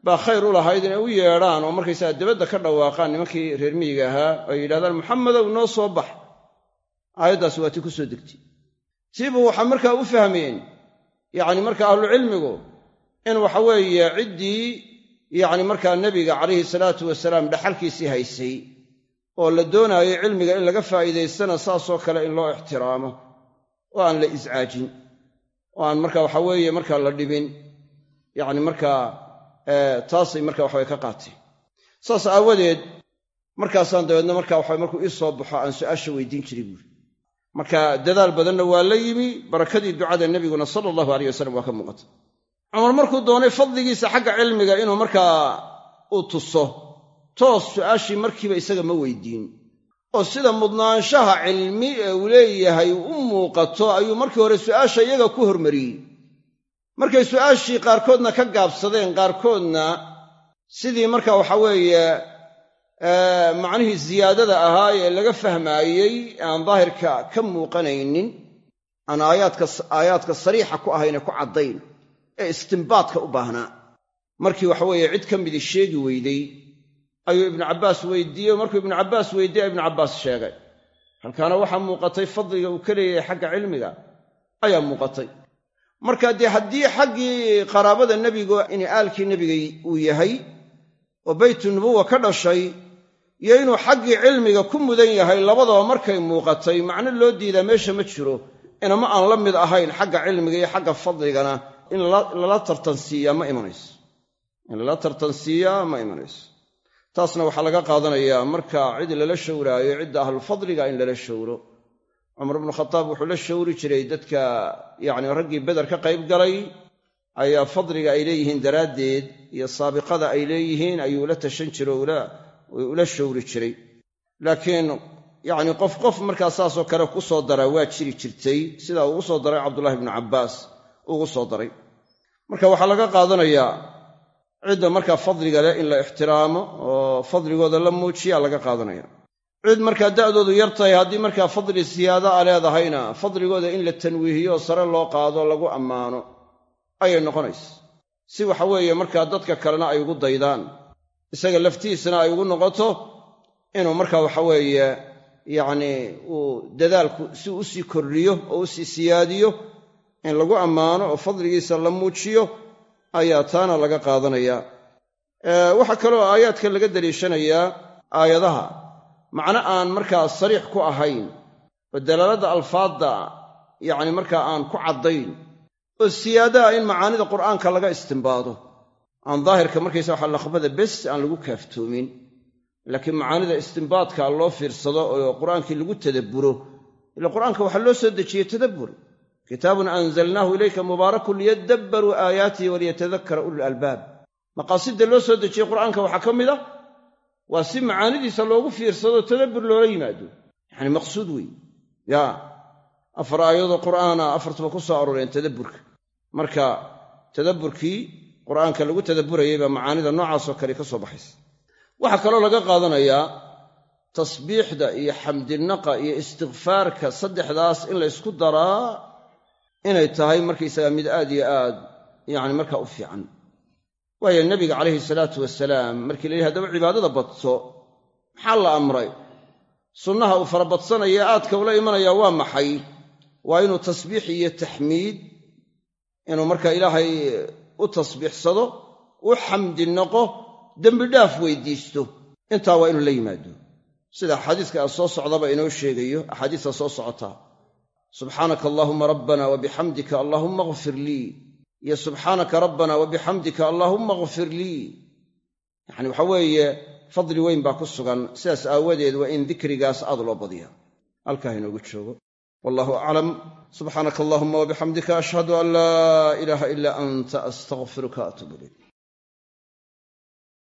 baa khayr u lahayd inay u yeedhaan oo markaysaga debadda ka dhawaaqaan nimankii reer miyiga ahaa oo yidhahdaan muxamedow noo soo bax. Aayaddaasi waa tii ku soo degtay. Tiibuu waxaa markaa u fahmeen yacni marka ahlucilmigu in waxa weeye ciddii yacni markaa nebiga calayhi salaatu wasalaam dhaxalkiisii haysay oo la doonaayo cilmiga in laga faa'iidaystana saasoo kale in loo ixtiraamo. Oo aan la iscaajin. Oo aan marka waxa weeye markaa la dhibin. Yacni markaa taasay marka waxaway ka qaateen saas aawadeed markaasaan dabeedna marka waxa markuu ii soo baxo aan su'aasha weydiin jiray buuri marka dadaal badanna waa la yimi barakadii ducada nebiguna sala allahu aleyh wasalam waa ka muuqata. Cumar markuu doonay fadligiisa xagga cilmiga inuu markaa uu tuso toos su'aashii markiiba isaga ma weydiin. oo sida mudnaanshaha cilmi ee uu leeyahay u muuqato ayuu markii hore su'aasha iyaga ku hormariyey. Markay su'aashii qaarkoodna ka gaabsadeen qaarkoodna sidii marka waxa weeye macnihii ziyaadada ahaa ee laga fahmaayey aan daahirka ka muuqanaynin aan aayaadka sariixa ku ahayne ku caddayn ee istimbaadka u baahnaa markii waxa weeye cid ka midii sheegi weyday ayuu ibnu cabbaas weydiiyey markuu ibnu cabbaas weydiiya ibnu cabbaas sheegay. Halkaana waxaa muuqatay fadliga uu ka leeyahay xagga cilmiga ayaa muuqatay. Marka dee haddii xaggii qaraabada nebigu in aalkii nebiga uu yahay oo beytu nubuwa ka dhashay iyo inuu xaggii cilmiga ku mudan yahay labadaba markay muuqatay macno loo diidaa meesha ma jiro inama aan la mid ahayn xagga cilmiga iyo xagga fadligana in lala tartansiiyaa ma imanayso. In lala tartansiiyaa ma imanayso taasna waxaa laga qaadanayaa marka cid lala shawraayo cidda ahlulfadliga in lala shawro cumar bnu khataab wuxuu la shawri jiray dadka yacni raggii beder ka qayb galay ayaa fadliga ay leeyihiin daraaddeed iyo saabiqada ay leeyihiin ayuu la tashan jiray oo ula shawri jiray. Laakiin yacni qof qof markaa saasoo kale ku soo daraa waa jiri jirtay sidaa ugu soo daray cabdullahi bnu cabbaas ugu soo daray. Marka waxaa laga qaadanayaa cidda markaa fadliga leh in la ixtiraamo oo fadligooda la muujiyaa laga qaadanaya. Cid markaa da'doodu yar tahay haddii markaa fadli siyaada a leedahayna fadligooda in la tanwiihiyo sare loo qaado lagu ammaano ayay noqonaysa. Si waxa weeye markaa dadka kalena ay ugu daydaan. Isaga laftiisana ay ugu noqoto inuu markaa waxa weeye yacnii uu dadaalku si u sii kordhiyo oo u sii siyaadiyo in lagu ammaano oo fadligiisa la muujiyo ayaa taana laga qaadanayaa waxaa kaloo aayaadka laga daliishanayaa aayadaha. Macno aan markaa sariix ku ahayn oo dalaaladda alfaadda yacni markaa aan ku caddayn oo siyaadaha in macaanida qur'aanka laga istimbaado. Aan daahirka markaysa waxa laqbada bes aan lagu kaaftoomin. Laakiin macaanida istimbaadka loo fiirsado oo qur'aankii lagu tadabburo ila qur'aanka waxaa loo soo dejiyey tadabbur kitaabun anzalnaahu ilayka mubaarakun liyadabbaruu aayaatihi waliyatadakara ulul albaab maqaasidda loo soo dejiyey qur'aanka waxaa ka mid a waa si macaanidiisa loogu fiirsado tadabbur loola yimaado yacani maqsuud wey ya afar aayadoo qur'aana afartuba ku soo arooreen tadabburka marka tadabburkii qur'aanka lagu tadabburayay baa macaanida noocaasoo kale ka soo baxaysa waxaa kaloo laga qaadanayaa tasbiixda iyo xamdinaqa iyo istikfaarka saddexdaas in la ysku daraa inay tahay markaysaga mid aad iyo aad yacni markaa u fiican. Waayo nebiga calayhi salaatu wasalaam markii la yidhi haddaba cibaadada badso maxaa la amray? Sunnaha uu farabadsanaya aadka ula imanayaa waa maxay? Waa inuu tasbiix iyo taxmiid inuu markaa ilaahay u tasbiixsado u xamdi noqo dembidhaaf weydiisto. Intaa waa inuu la yimaado. Sida axaadiiska a soo socdaba inoo sheegayo axaadiista soo socotaa subxaanaka allaahuma rabbana wa bixamdika allaahumma akfir lii iyo subxaanaka rabbana wa bixamdika allaahumma akfir lii yacani waxa weeye fadli weyn baa ku sugan. Sidaas aawadeed waa in dikrigaas aad loo badiya halkaa inoogu joogo. Wallahu aclam subxaanaka allahuma wabixamdika ashhadu an laa ilaaha ilaa anta astaqfiruka atuub ilayk